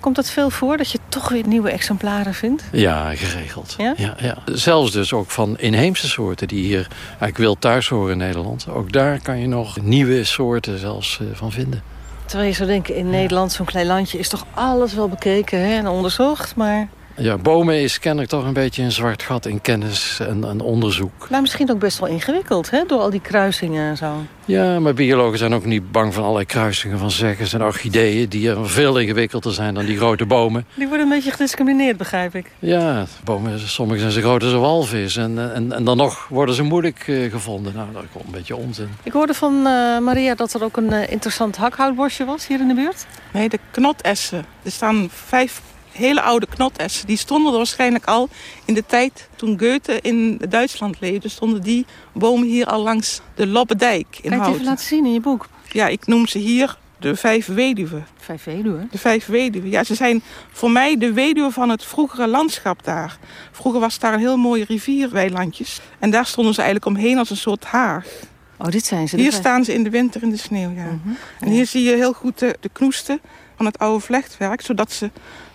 Komt het veel voor dat je toch weer nieuwe exemplaren vindt? Ja, geregeld. Ja? Ja, ja. Zelfs dus ook van inheemse soorten die hier eigenlijk wil thuis horen in Nederland. Ook daar kan je nog nieuwe soorten zelfs uh, van vinden. Terwijl je zou denken, in Nederland, zo'n klein landje... is toch alles wel bekeken hè, en onderzocht, maar... Ja, bomen is kennelijk toch een beetje een zwart gat in kennis en, en onderzoek. Maar misschien ook best wel ingewikkeld, hè? Door al die kruisingen en zo. Ja, maar biologen zijn ook niet bang van allerlei kruisingen van zeggens en orchideeën... die er veel ingewikkelder zijn dan die grote bomen. Die worden een beetje gediscrimineerd, begrijp ik. Ja, bomen, sommige zijn zo groot als een walvis. En, en, en dan nog worden ze moeilijk uh, gevonden. Nou, dat is een beetje onzin. Ik hoorde van uh, Maria dat er ook een uh, interessant hakhoutbosje was hier in de buurt. Nee, de knotessen. Er staan vijf hele oude knotessen. Die stonden er waarschijnlijk al in de tijd toen Goethe in Duitsland leefde. Stonden die bomen hier al langs de Lobbedijk in Kan je het even laten zien in je boek? Ja, ik noem ze hier de vijf weduwen. Vijf weduwen? De vijf weduwen. Ja, ze zijn voor mij de weduwen van het vroegere landschap daar. Vroeger was daar een heel mooie rivierweilandjes. En daar stonden ze eigenlijk omheen als een soort haag. Oh, dit zijn ze. Hier staan ze in de winter in de sneeuw, ja. Mm -hmm. En hier zie je heel goed de, de knoesten van het oude vlechtwerk. Zodat ze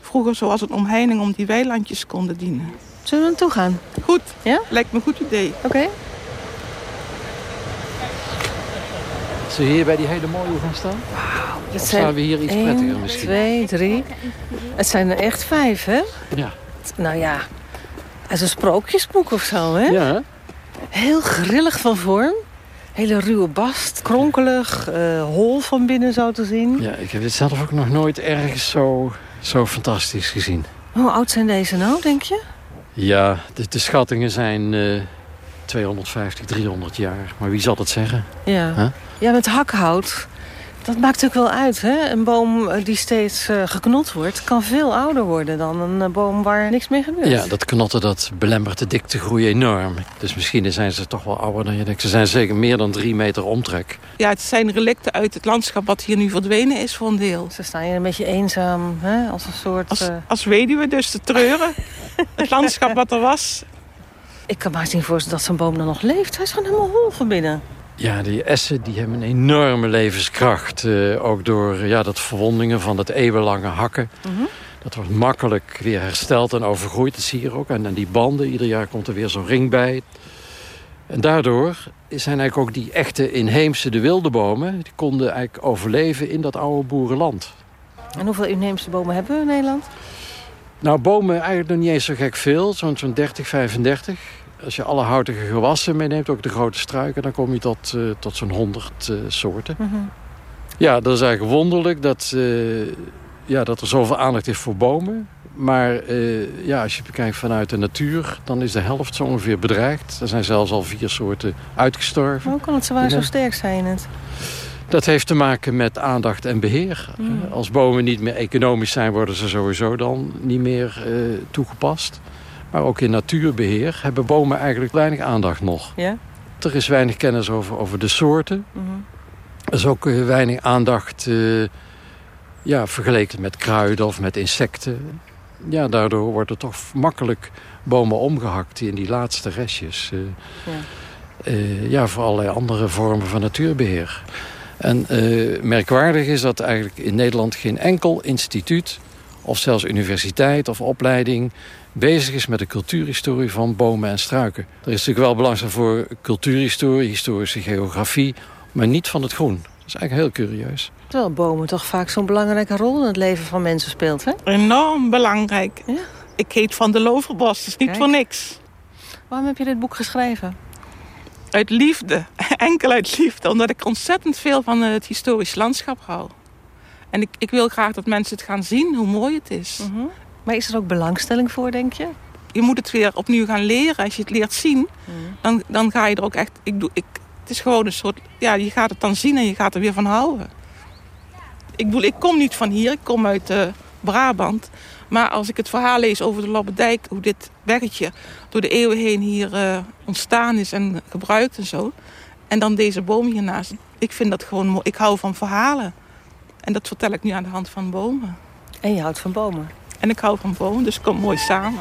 vroeger zoals een omheining om die weilandjes konden dienen. Zullen we naartoe gaan? Goed. Ja? Lijkt me een goed idee. Oké. Okay. Zullen we hier bij die hele mooie gaan staan? Wauw. Of staan we hier iets één, prettiger misschien? twee, drie. Het zijn er echt vijf, hè? Ja. Nou ja, het is een sprookjesboek of zo, hè? Ja. Heel grillig van vorm. Hele ruwe bast, kronkelig, uh, hol van binnen zo te zien. Ja, ik heb dit zelf ook nog nooit ergens zo, zo fantastisch gezien. Hoe oud zijn deze nou, denk je? Ja, de, de schattingen zijn uh, 250, 300 jaar. Maar wie zal het zeggen? Ja, huh? ja met hakhout. Dat maakt natuurlijk wel uit, hè? Een boom die steeds uh, geknot wordt... kan veel ouder worden dan een uh, boom waar niks mee gebeurt. Ja, dat knotten dat belemmert de diktegroei enorm. Dus misschien zijn ze toch wel ouder dan je denkt. Ze zijn zeker meer dan drie meter omtrek. Ja, het zijn relicten uit het landschap wat hier nu verdwenen is voor een deel. Ze staan hier een beetje eenzaam, hè? Als een soort... Als, uh... als weduwe dus te treuren. het landschap wat er was. Ik kan maar niet voorstellen dat zo'n boom dan nog leeft. Hij is gewoon helemaal hol van binnen. Ja, die essen die hebben een enorme levenskracht. Uh, ook door ja, dat verwondingen van het eeuwenlange hakken. Mhm. Mm -hmm. Dat wordt makkelijk weer hersteld en overgroeid. Dat zie je ook. En, en die banden, ieder jaar komt er weer zo'n ring bij. En daardoor zijn eigenlijk ook die echte inheemse, de wilde bomen... die konden eigenlijk overleven in dat oude boerenland. En hoeveel inheemse bomen hebben we in Nederland? Nou, bomen eigenlijk nog niet eens zo gek veel. Zo'n zo'n 30, 35 als je alle houtige gewassen meeneemt, ook de grote struiken... dan kom je tot, uh, tot zo'n 100 uh, soorten. Mm -hmm. Ja, dat is eigenlijk wonderlijk dat, uh, ja, dat er zoveel aandacht is voor bomen. Maar ja, als je bekijkt vanuit de natuur, dan is de helft zo ongeveer bedreigd. Er zijn zelfs al vier soorten uitgestorven. Hoe kan het zo, waar zo sterk zijn? Het? Dat heeft te maken met aandacht en beheer. Mm. Als bomen niet meer economisch zijn, worden ze sowieso dan niet meer toegepast maar ook in natuurbeheer, hebben bomen eigenlijk weinig aandacht nog. Ja? Er is weinig kennis over, over de soorten. Mm -hmm. Er is ook uh, weinig aandacht uh, ja, vergeleken met kruiden of met insecten. Ja, daardoor wordt er toch makkelijk bomen omgehakt in die laatste restjes. Uh, ja. ja, voor allerlei andere vormen van natuurbeheer. En merkwaardig is dat eigenlijk in Nederland geen enkel instituut... of zelfs universiteit of opleiding bezig is met de cultuurhistorie van bomen en struiken. Er is natuurlijk wel belangstelling voor cultuurhistorie, historische geografie... maar niet van het groen. Dat is eigenlijk heel curieus. Terwijl bomen toch vaak zo'n belangrijke rol in het leven van mensen speelt, hè? Enorm belangrijk. Ja? Ik heet Van de Loverbos, dat is niet Kijk. voor niks. Waarom heb je dit boek geschreven? Uit liefde, enkel uit liefde. Omdat ik ontzettend veel van het historisch landschap hou. En ik, ik wil graag dat mensen het gaan zien, hoe mooi het is. Mm -hmm. Maar is er ook belangstelling voor, denk je? Je moet het weer opnieuw gaan leren. Als je het leert zien, mm. dan, dan ga je er ook echt... Ik doe, ik, het is gewoon een soort... Ja, je gaat het dan zien en je gaat er weer van houden. Ik bedoel, ik kom niet van hier. Ik kom uit uh, Brabant. Maar als ik het verhaal lees over de Lobbedijk... hoe dit weggetje door de eeuwen heen hier uh, ontstaan is en gebruikt en zo... en dan deze boom hiernaast. Ik vind dat gewoon mooi. Ik hou van verhalen. En dat vertel ik nu aan de hand van bomen. En je houdt van bomen? En ik hou van bomen, dus het komt mooi samen.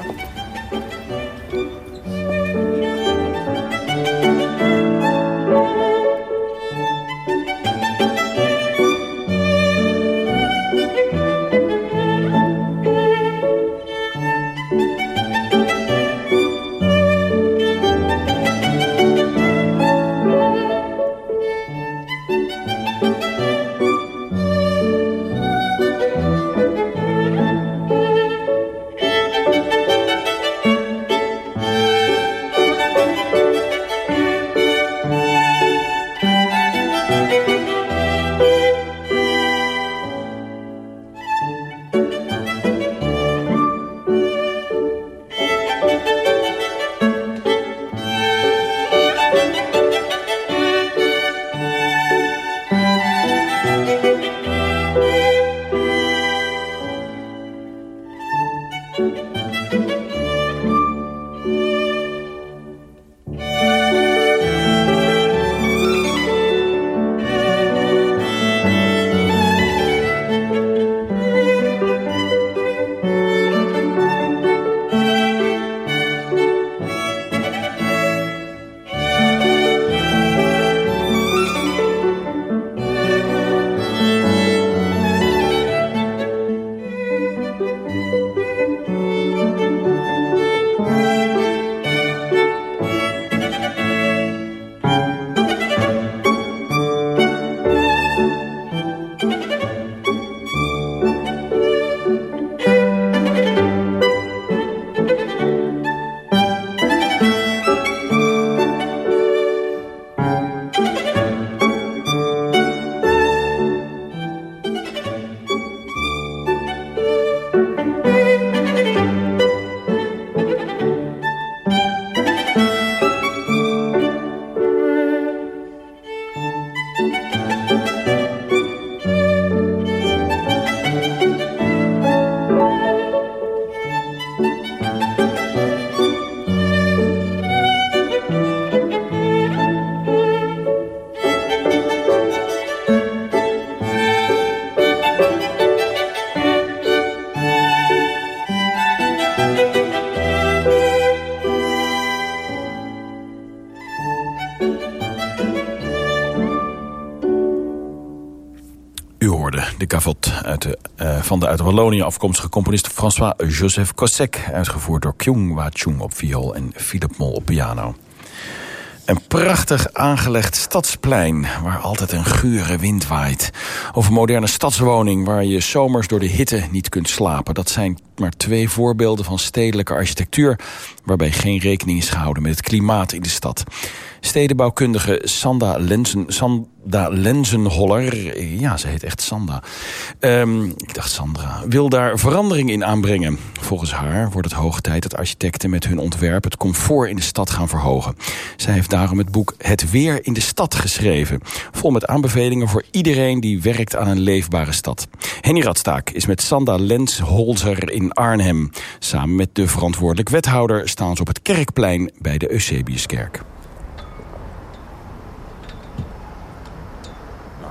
Wallonië afkomstige componist François-Joseph Cossec... uitgevoerd door Kyung Wa Chung op viool en Philip Mol op piano. Een prachtig aangelegd stadsplein waar altijd een gure wind waait. Of een moderne stadswoning waar je zomers door de hitte niet kunt slapen. Dat zijn maar twee voorbeelden van stedelijke architectuur... waarbij geen rekening is gehouden met het klimaat in de stad. Stedenbouwkundige Sanda, Lenzen, Sanda Lenzenholler, ja, ze heet echt Sanda, um, ik dacht Sandra, wil daar verandering in aanbrengen. Volgens haar wordt het hoog tijd dat architecten met hun ontwerp het comfort in de stad gaan verhogen. Zij heeft daarom het boek Het Weer in de Stad geschreven. Vol met aanbevelingen voor iedereen die werkt aan een leefbare stad. Henny Radstaak is met Sanda Lensholzer in Arnhem. Samen met de verantwoordelijk wethouder staan ze op het Kerkplein bij de Eusebiuskerk.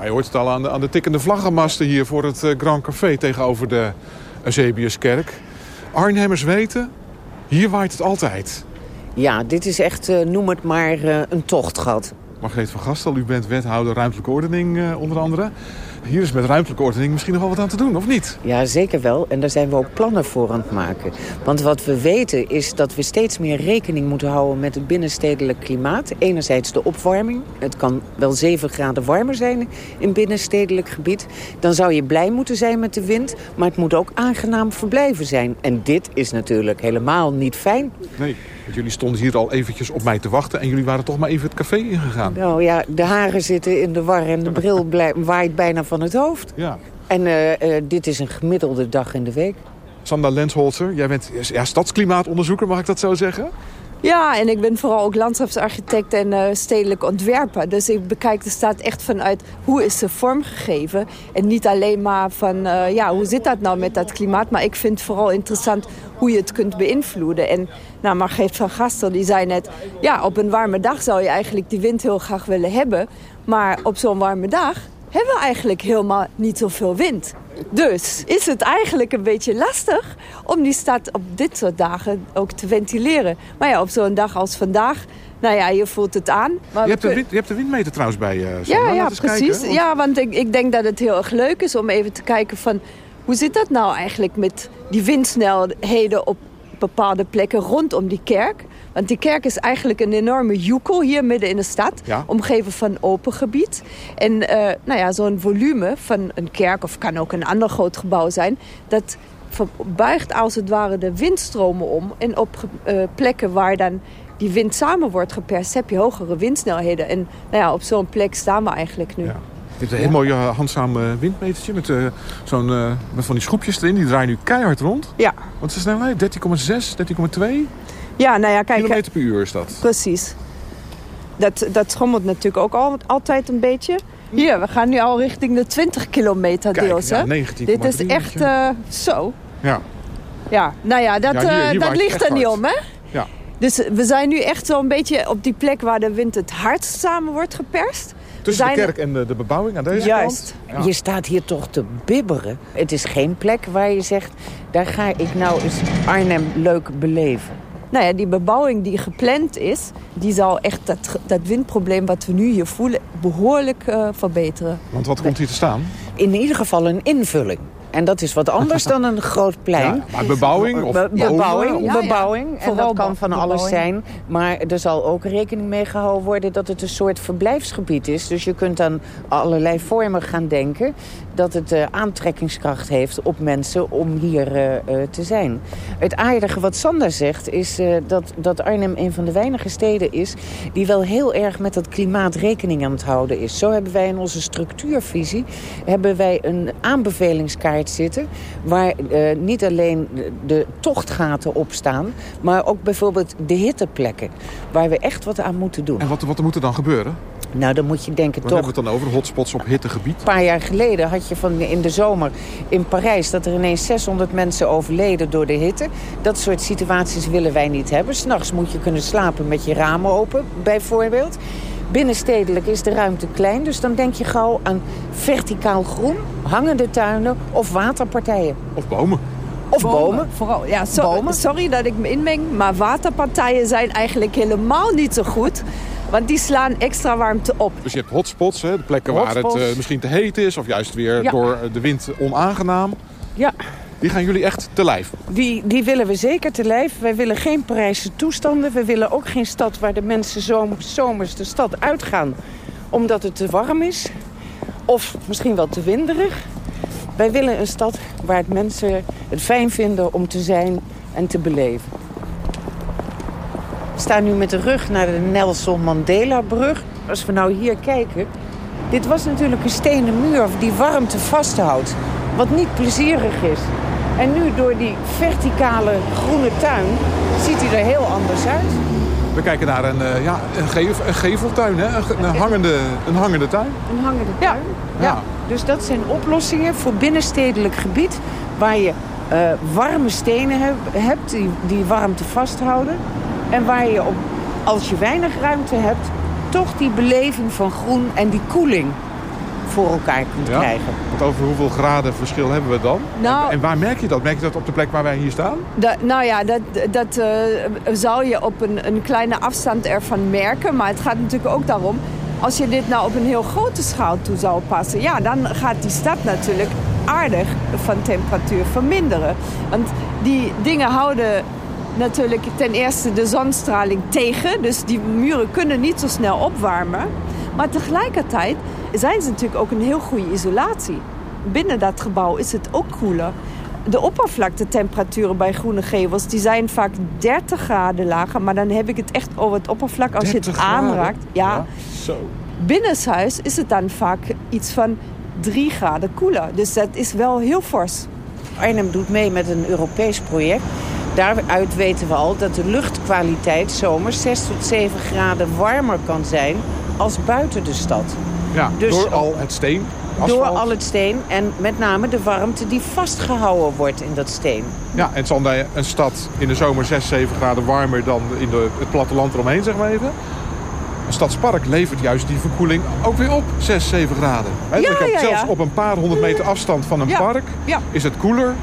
Je hoort het al aan de, aan de tikkende vlaggenmasten hier voor het uh, Grand Café tegenover de Eusebiuskerk. Arnhemmers weten, hier waait het altijd. Ja, dit is echt, uh, noem het maar, uh, een tochtgat. Margreet van Gastel, u bent wethouder ruimtelijke ordening onder andere hier is met ruimtelijke ordening misschien nog wel wat aan te doen, of niet? Ja, zeker wel. En daar zijn we ook plannen voor aan het maken. Want wat we weten is dat we steeds meer rekening moeten houden met het binnenstedelijk klimaat. Enerzijds de opwarming. Het kan wel 7 graden warmer zijn in binnenstedelijk gebied. Dan zou je blij moeten zijn met de wind. Maar het moet ook aangenaam verblijven zijn. En dit is natuurlijk helemaal niet fijn. Nee. Want jullie stonden hier al eventjes op mij te wachten... en jullie waren toch maar even het café ingegaan. Nou ja, de haren zitten in de war en de bril waait bijna van het hoofd. Ja. En uh, uh, dit is een gemiddelde dag in de week. Sandra Lensholzer, jij bent ja, stadsklimaatonderzoeker, mag ik dat zo zeggen? Ja, en ik ben vooral ook landschapsarchitect en uh, stedelijk ontwerper. Dus ik bekijk de stad echt vanuit hoe is ze vormgegeven. En niet alleen maar van uh, ja, hoe zit dat nou met dat klimaat. Maar ik vind vooral interessant hoe je het kunt beïnvloeden. En nou, Margreet van Gastel die zei net... ja, op een warme dag zou je eigenlijk die wind heel graag willen hebben. Maar op zo'n warme dag hebben we eigenlijk helemaal niet zoveel wind. Dus is het eigenlijk een beetje lastig om die stad op dit soort dagen ook te ventileren. Maar ja, op zo'n dag als vandaag, nou ja, je voelt het aan. Maar je, hebt de wind, je hebt de windmeter trouwens bij je. Uh, ja, ja precies. ja, want ik, ik denk dat het heel erg leuk is om even te kijken van... hoe zit dat nou eigenlijk met die windsnelheden op bepaalde plekken rondom die kerk? Want die kerk is eigenlijk een enorme joekel hier midden in de stad. Omgeven van open gebied. En uh, nou ja, zo'n volume van een kerk, of kan ook een ander groot gebouw zijn... dat buigt als het ware de windstromen om. En op uh, plekken waar dan die wind samen wordt geperst... heb je hogere windsnelheden. En nou ja, op zo'n plek staan we eigenlijk nu. Ja. Je hebt een heel mooi uh, handzaam windmetertje met, uh, zo'n uh, met van die schroepjes erin. Die draaien nu keihard rond. Ja. Wat is de snelheid? 13,6, 13,2? Ja, nou ja, kijk... Kilometer per uur is dat? Precies. Dat, dat schommelt natuurlijk ook al, altijd een beetje. Hier, we gaan nu al richting de 20 kilometer kijk, deels. Ja, 19, Dit is echt uh, zo. Ja. Ja, nou ja, dat, ja, hier, hier dat ligt er niet om, hè? Ja. Dus we zijn nu echt zo'n beetje op die plek waar de wind het hardst samen wordt geperst. Tussen de kerk en de, de, bebouwing aan deze Juist. kant? Ja. Je staat hier toch te bibberen. Het is geen plek waar je zegt... daar ga ik nou eens Arnhem leuk beleven. Nou ja, die bebouwing die gepland is... die zal echt dat, dat windprobleem wat we nu hier voelen... behoorlijk uh, verbeteren. Want wat komt hier te staan? In ieder geval een invulling. En dat is wat anders dan een groot plein. Ja, maar bebouwing of Be bebouwing, ja, bebouwing. En dat kan van alles zijn. Maar er zal ook rekening mee gehouden worden dat het een soort verblijfsgebied is. Dus je kunt aan allerlei vormen gaan denken dat het uh, aantrekkingskracht heeft op mensen om hier uh, uh, te zijn. Het aardige wat Sander zegt is dat, dat Arnhem een van de weinige steden is... die wel heel erg met dat klimaat rekening aan het houden is. Zo hebben wij in onze structuurvisie hebben wij een aanbevelingskaart zitten... waar niet alleen de tochtgaten op staan... maar ook bijvoorbeeld de hitteplekken... waar we echt wat aan moeten doen. En wat, wat moet er dan gebeuren? Nou, dan moet je denken Waar toch... hebben we het dan over? Hotspots op hittegebied? Een paar jaar geleden had je van in de zomer in Parijs... dat er ineens 600 mensen overleden door de hitte. Dat soort situaties willen wij niet hebben. S'nachts moet je kunnen slapen met je ramen open, bijvoorbeeld. Binnenstedelijk is de ruimte klein, dus dan denk je gauw aan verticaal groen... hangende tuinen of waterpartijen. Of bomen. Of bomen. bomen. Vooral, ja, so bomen. Sorry dat ik me inmeng, maar waterpartijen zijn eigenlijk helemaal niet zo goed. Want die slaan extra warmte op. Dus je hebt hotspots, hè, de plekken waar het uh, misschien te heet is... of juist weer door de wind onaangenaam. Ja. Die gaan jullie echt te lijf? Die, die willen we zeker te lijf. Wij willen geen Parijse toestanden. We willen ook geen stad waar de mensen zomers, zomers de stad uitgaan... omdat het te warm is. Of misschien wel te winderig. Wij willen een stad waar het mensen het fijn vinden om te zijn en te beleven. We staan nu met de rug naar de Nelson Mandela-brug. Als we nou hier kijken... Dit was natuurlijk een stenen muur die warmte vasthoudt. Wat niet plezierig is. En nu door die verticale groene tuin ziet hij er heel anders uit. We kijken naar een, uh, ja, een, gevel, een geveltuin, hè? Een, een, hangende, een hangende tuin. Een hangende tuin, ja. ja. Dus dat zijn oplossingen voor binnenstedelijk gebied... waar je uh, warme stenen heb, hebt die, die warmte vasthouden. En waar je, op, als je weinig ruimte hebt... toch die beleving van groen en die koeling voor elkaar kunt ja? krijgen. Want over hoeveel graden verschil hebben we dan? Nou, en, waar merk je dat? Merk je dat op de plek waar wij hier staan? Dat, nou ja, dat, dat uh, zou je op een, een kleine afstand ervan merken. Maar het gaat natuurlijk ook daarom... als je dit nou op een heel grote schaal toe zou passen... ja, dan gaat die stad natuurlijk aardig van temperatuur verminderen. Want die dingen houden natuurlijk ten eerste de zonstraling tegen. Dus die muren kunnen niet zo snel opwarmen. Maar tegelijkertijd zijn ze natuurlijk ook een heel goede isolatie. Binnen dat gebouw is het ook koeler. De oppervlaktetemperaturen bij groene gevels die zijn vaak 30 graden lager. Maar dan heb ik het echt over het oppervlak als je het aanraakt. Ja. ja. Zo. Binnenshuis is het dan vaak iets van 3 graden koeler. Dus dat is wel heel fors. Arnhem doet mee met een Europees project. Daaruit weten we al dat de luchtkwaliteit zomers 6 tot 7 graden warmer kan zijn als buiten de stad. Ja, dus, door al het steen, asfalt. Door al het steen en met name de warmte die vastgehouden wordt in dat steen. Ja, en Zandij, een stad in de zomer 6, 7 graden warmer dan in de, het platteland eromheen, zeg maar even. Een stadspark levert juist die verkoeling ook weer op, 6, 7 graden. Ja, ja, zelfs op een paar honderd meter afstand van een park is het koeler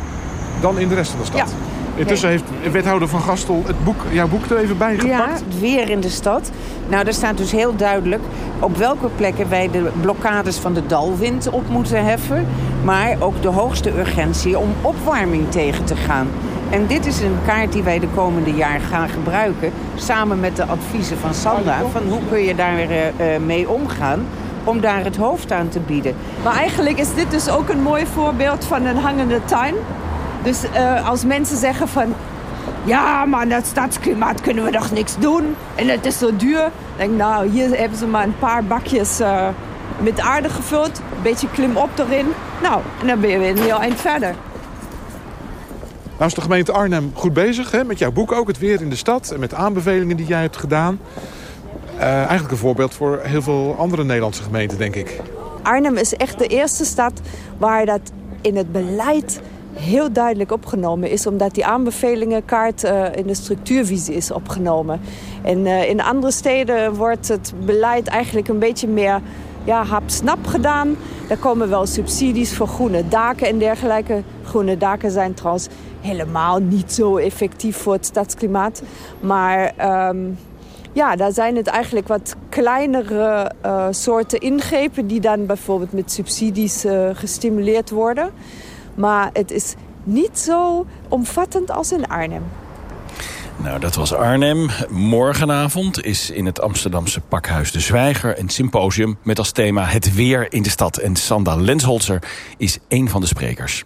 dan in de rest van de stad. Intussen heeft wethouder Van Gastel het boek, jouw boek er even bij gepakt. Ja, weer in de stad. Nou, daar staat dus heel duidelijk op welke plekken wij de blokkades van de dalwind op moeten heffen. Maar ook de hoogste urgentie om opwarming tegen te gaan. En dit is een kaart die wij de komende jaar gaan gebruiken. Samen met de adviezen van Sanda. Van hoe kun je daar uh, mee omgaan om daar het hoofd aan te bieden. Maar eigenlijk is dit dus ook een mooi voorbeeld van een hangende tuin. Dus uh, als mensen zeggen van... Ja, maar aan dat stadsklimaat kunnen we toch niks doen. En het is zo duur. Dan denk ik, nou, hier hebben ze maar een paar bakjes uh, met aarde gevuld. Een beetje klimop erin. Nou, en dan ben je weer een heel eind verder. Nou is de gemeente Arnhem goed bezig hè, met jouw boek ook. Het weer in de stad en met aanbevelingen die jij hebt gedaan. Uh, eigenlijk een voorbeeld voor heel veel andere Nederlandse gemeenten, denk ik. Arnhem is echt de eerste stad waar dat in het beleid heel duidelijk opgenomen is... omdat die aanbevelingenkaart uh, in de structuurvisie is opgenomen. En uh, in andere steden wordt het beleid eigenlijk een beetje meer ja, hap-snap gedaan. Er komen wel subsidies voor groene daken en dergelijke. Groene daken zijn trouwens helemaal niet zo effectief voor het stadsklimaat. Maar um, ja, daar zijn het eigenlijk wat kleinere uh, soorten ingrepen... die dan bijvoorbeeld met subsidies gestimuleerd worden... Maar het is niet zo omvattend als in Arnhem. Nou, dat was Arnhem. Morgenavond is in het Amsterdamse pakhuis De Zwijger... een symposium met als thema het weer in de stad. En Sanda Lensholzer is een van de sprekers.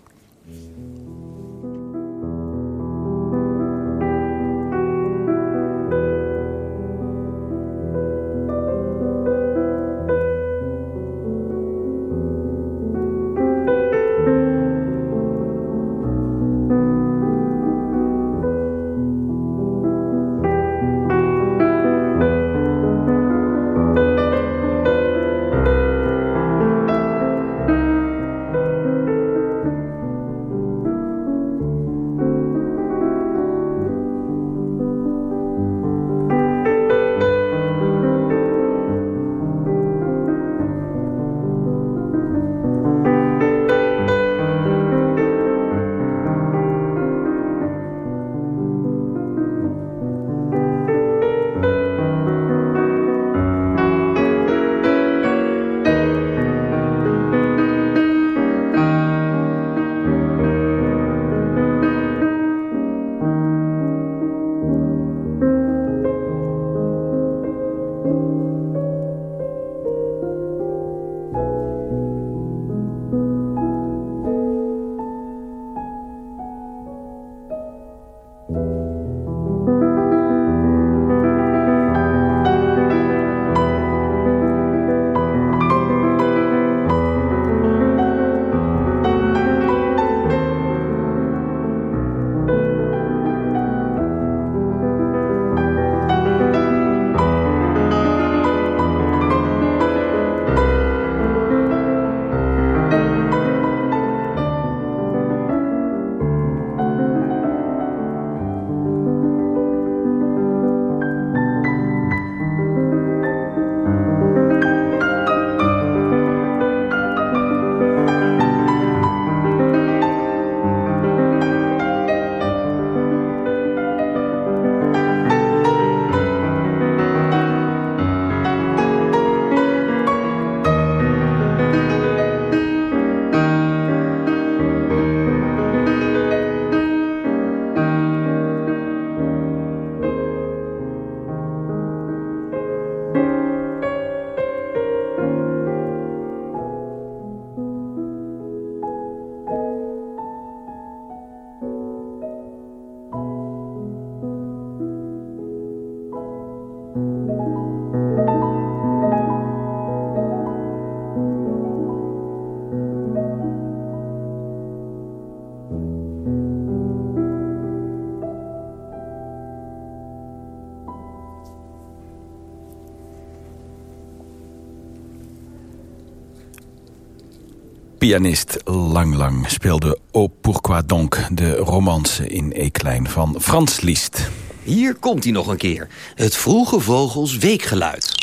pianist Lang Lang speelde Au Pourquoi Donc... de romance in E-klein van Frans Liszt. Hier komt hij nog een keer. Het Vroege Vogels Weekgeluid.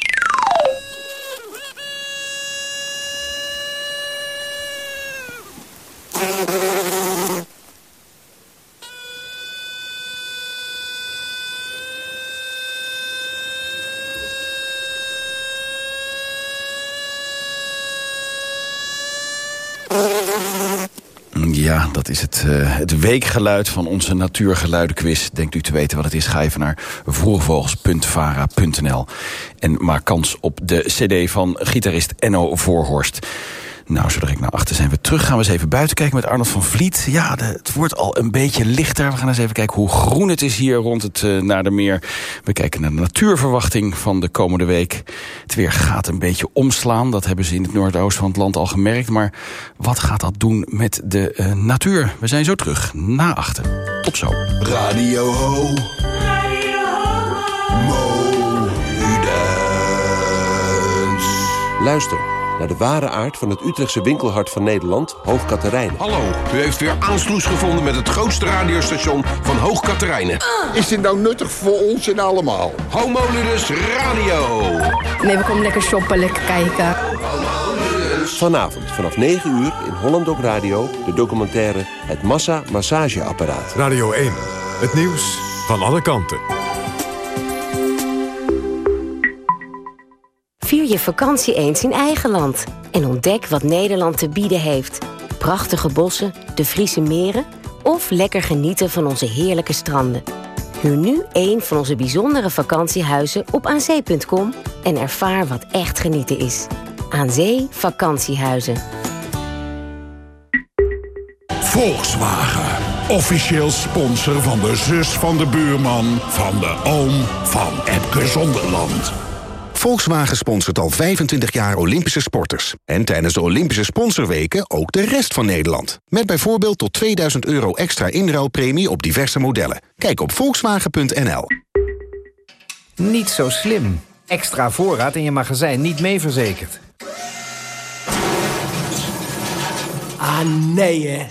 Dat is het, uh, het weekgeluid van onze natuurgeluidenquiz. Denkt u te weten wat het is? Ga even naar vroegvogels.vara.nl en maak kans op de cd van gitarist Enno Voorhorst. Nou, zo direct naar achter zijn we terug. Gaan we eens even buiten kijken met Arnold van Vliet. Ja, de, het wordt al een beetje lichter. We gaan eens even kijken hoe groen het is hier rond het uh, Nadermeer. We kijken naar de natuurverwachting van de komende week. Het weer gaat een beetje omslaan. Dat hebben ze in het noordoosten van het land al gemerkt. Maar wat gaat dat doen met de uh, natuur? We zijn zo terug. Na achter. Tot zo. Radio Ho. Radio Ho. Luister naar de ware aard van het Utrechtse winkelhart van Nederland, Hoog Katerijnen. Hallo, u heeft weer aansluis gevonden met het grootste radiostation van Hoog Katerijnen. Is dit nou nuttig voor ons en allemaal? Homoludus Radio. Nee, we komen lekker shoppen, lekker kijken. Vanavond vanaf 9 uur in Holland op Radio de documentaire Het Massa Massageapparaat. Radio 1, het nieuws van alle kanten. Je vakantie eens in eigen land. En ontdek wat Nederland te bieden heeft. Prachtige bossen, de Friese meren... of lekker genieten van onze heerlijke stranden. Huur nu een van onze bijzondere vakantiehuizen op aanzee.com... en ervaar wat echt genieten is. Aan Zee Vakantiehuizen. Volkswagen. Officieel sponsor van de zus van de buurman... van de oom van Epke Zonderland. Volkswagen sponsort al 25 jaar Olympische sporters. En tijdens de Olympische sponsorweken ook de rest van Nederland. Met bijvoorbeeld tot 2000 euro extra inruilpremie op diverse modellen. Kijk op volkswagen.nl. Niet zo slim. Extra voorraad in je magazijn niet mee verzekerd. Ah, nee.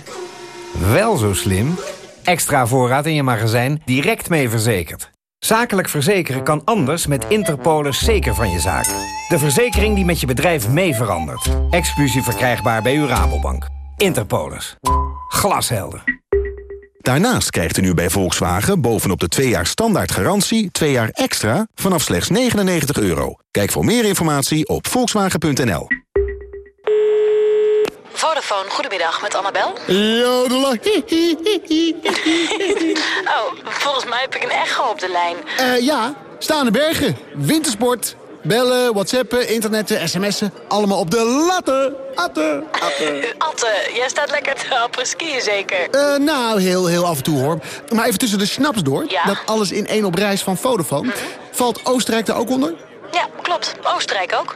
Wel zo slim. Extra voorraad in je magazijn direct mee verzekerd. Zakelijk verzekeren kan anders met Interpolis zeker van je zaak. De verzekering die met je bedrijf mee verandert. Exclusief verkrijgbaar bij uw Rabobank. Interpolis. Glashelder. Daarnaast krijgt u nu bij Volkswagen bovenop de 2 jaar standaard garantie... 2 jaar extra vanaf slechts 99 euro. Kijk voor meer informatie op volkswagen.nl. Vodafone, goedemiddag, met Annabel. Jodela. oh, volgens mij heb ik een echo op de lijn. Uh, ja, staande bergen, wintersport, bellen, whatsappen, internetten, sms'en. Allemaal op de latten. Atte, atte. atte, jij staat lekker te skiën zeker? Uh, nou, heel, heel af en toe hoor. Maar even tussen de snaps door. Ja? Dat alles in één op reis van Vodafone. Mhm. Valt Oostenrijk daar ook onder? Ja, klopt. Oostenrijk ook.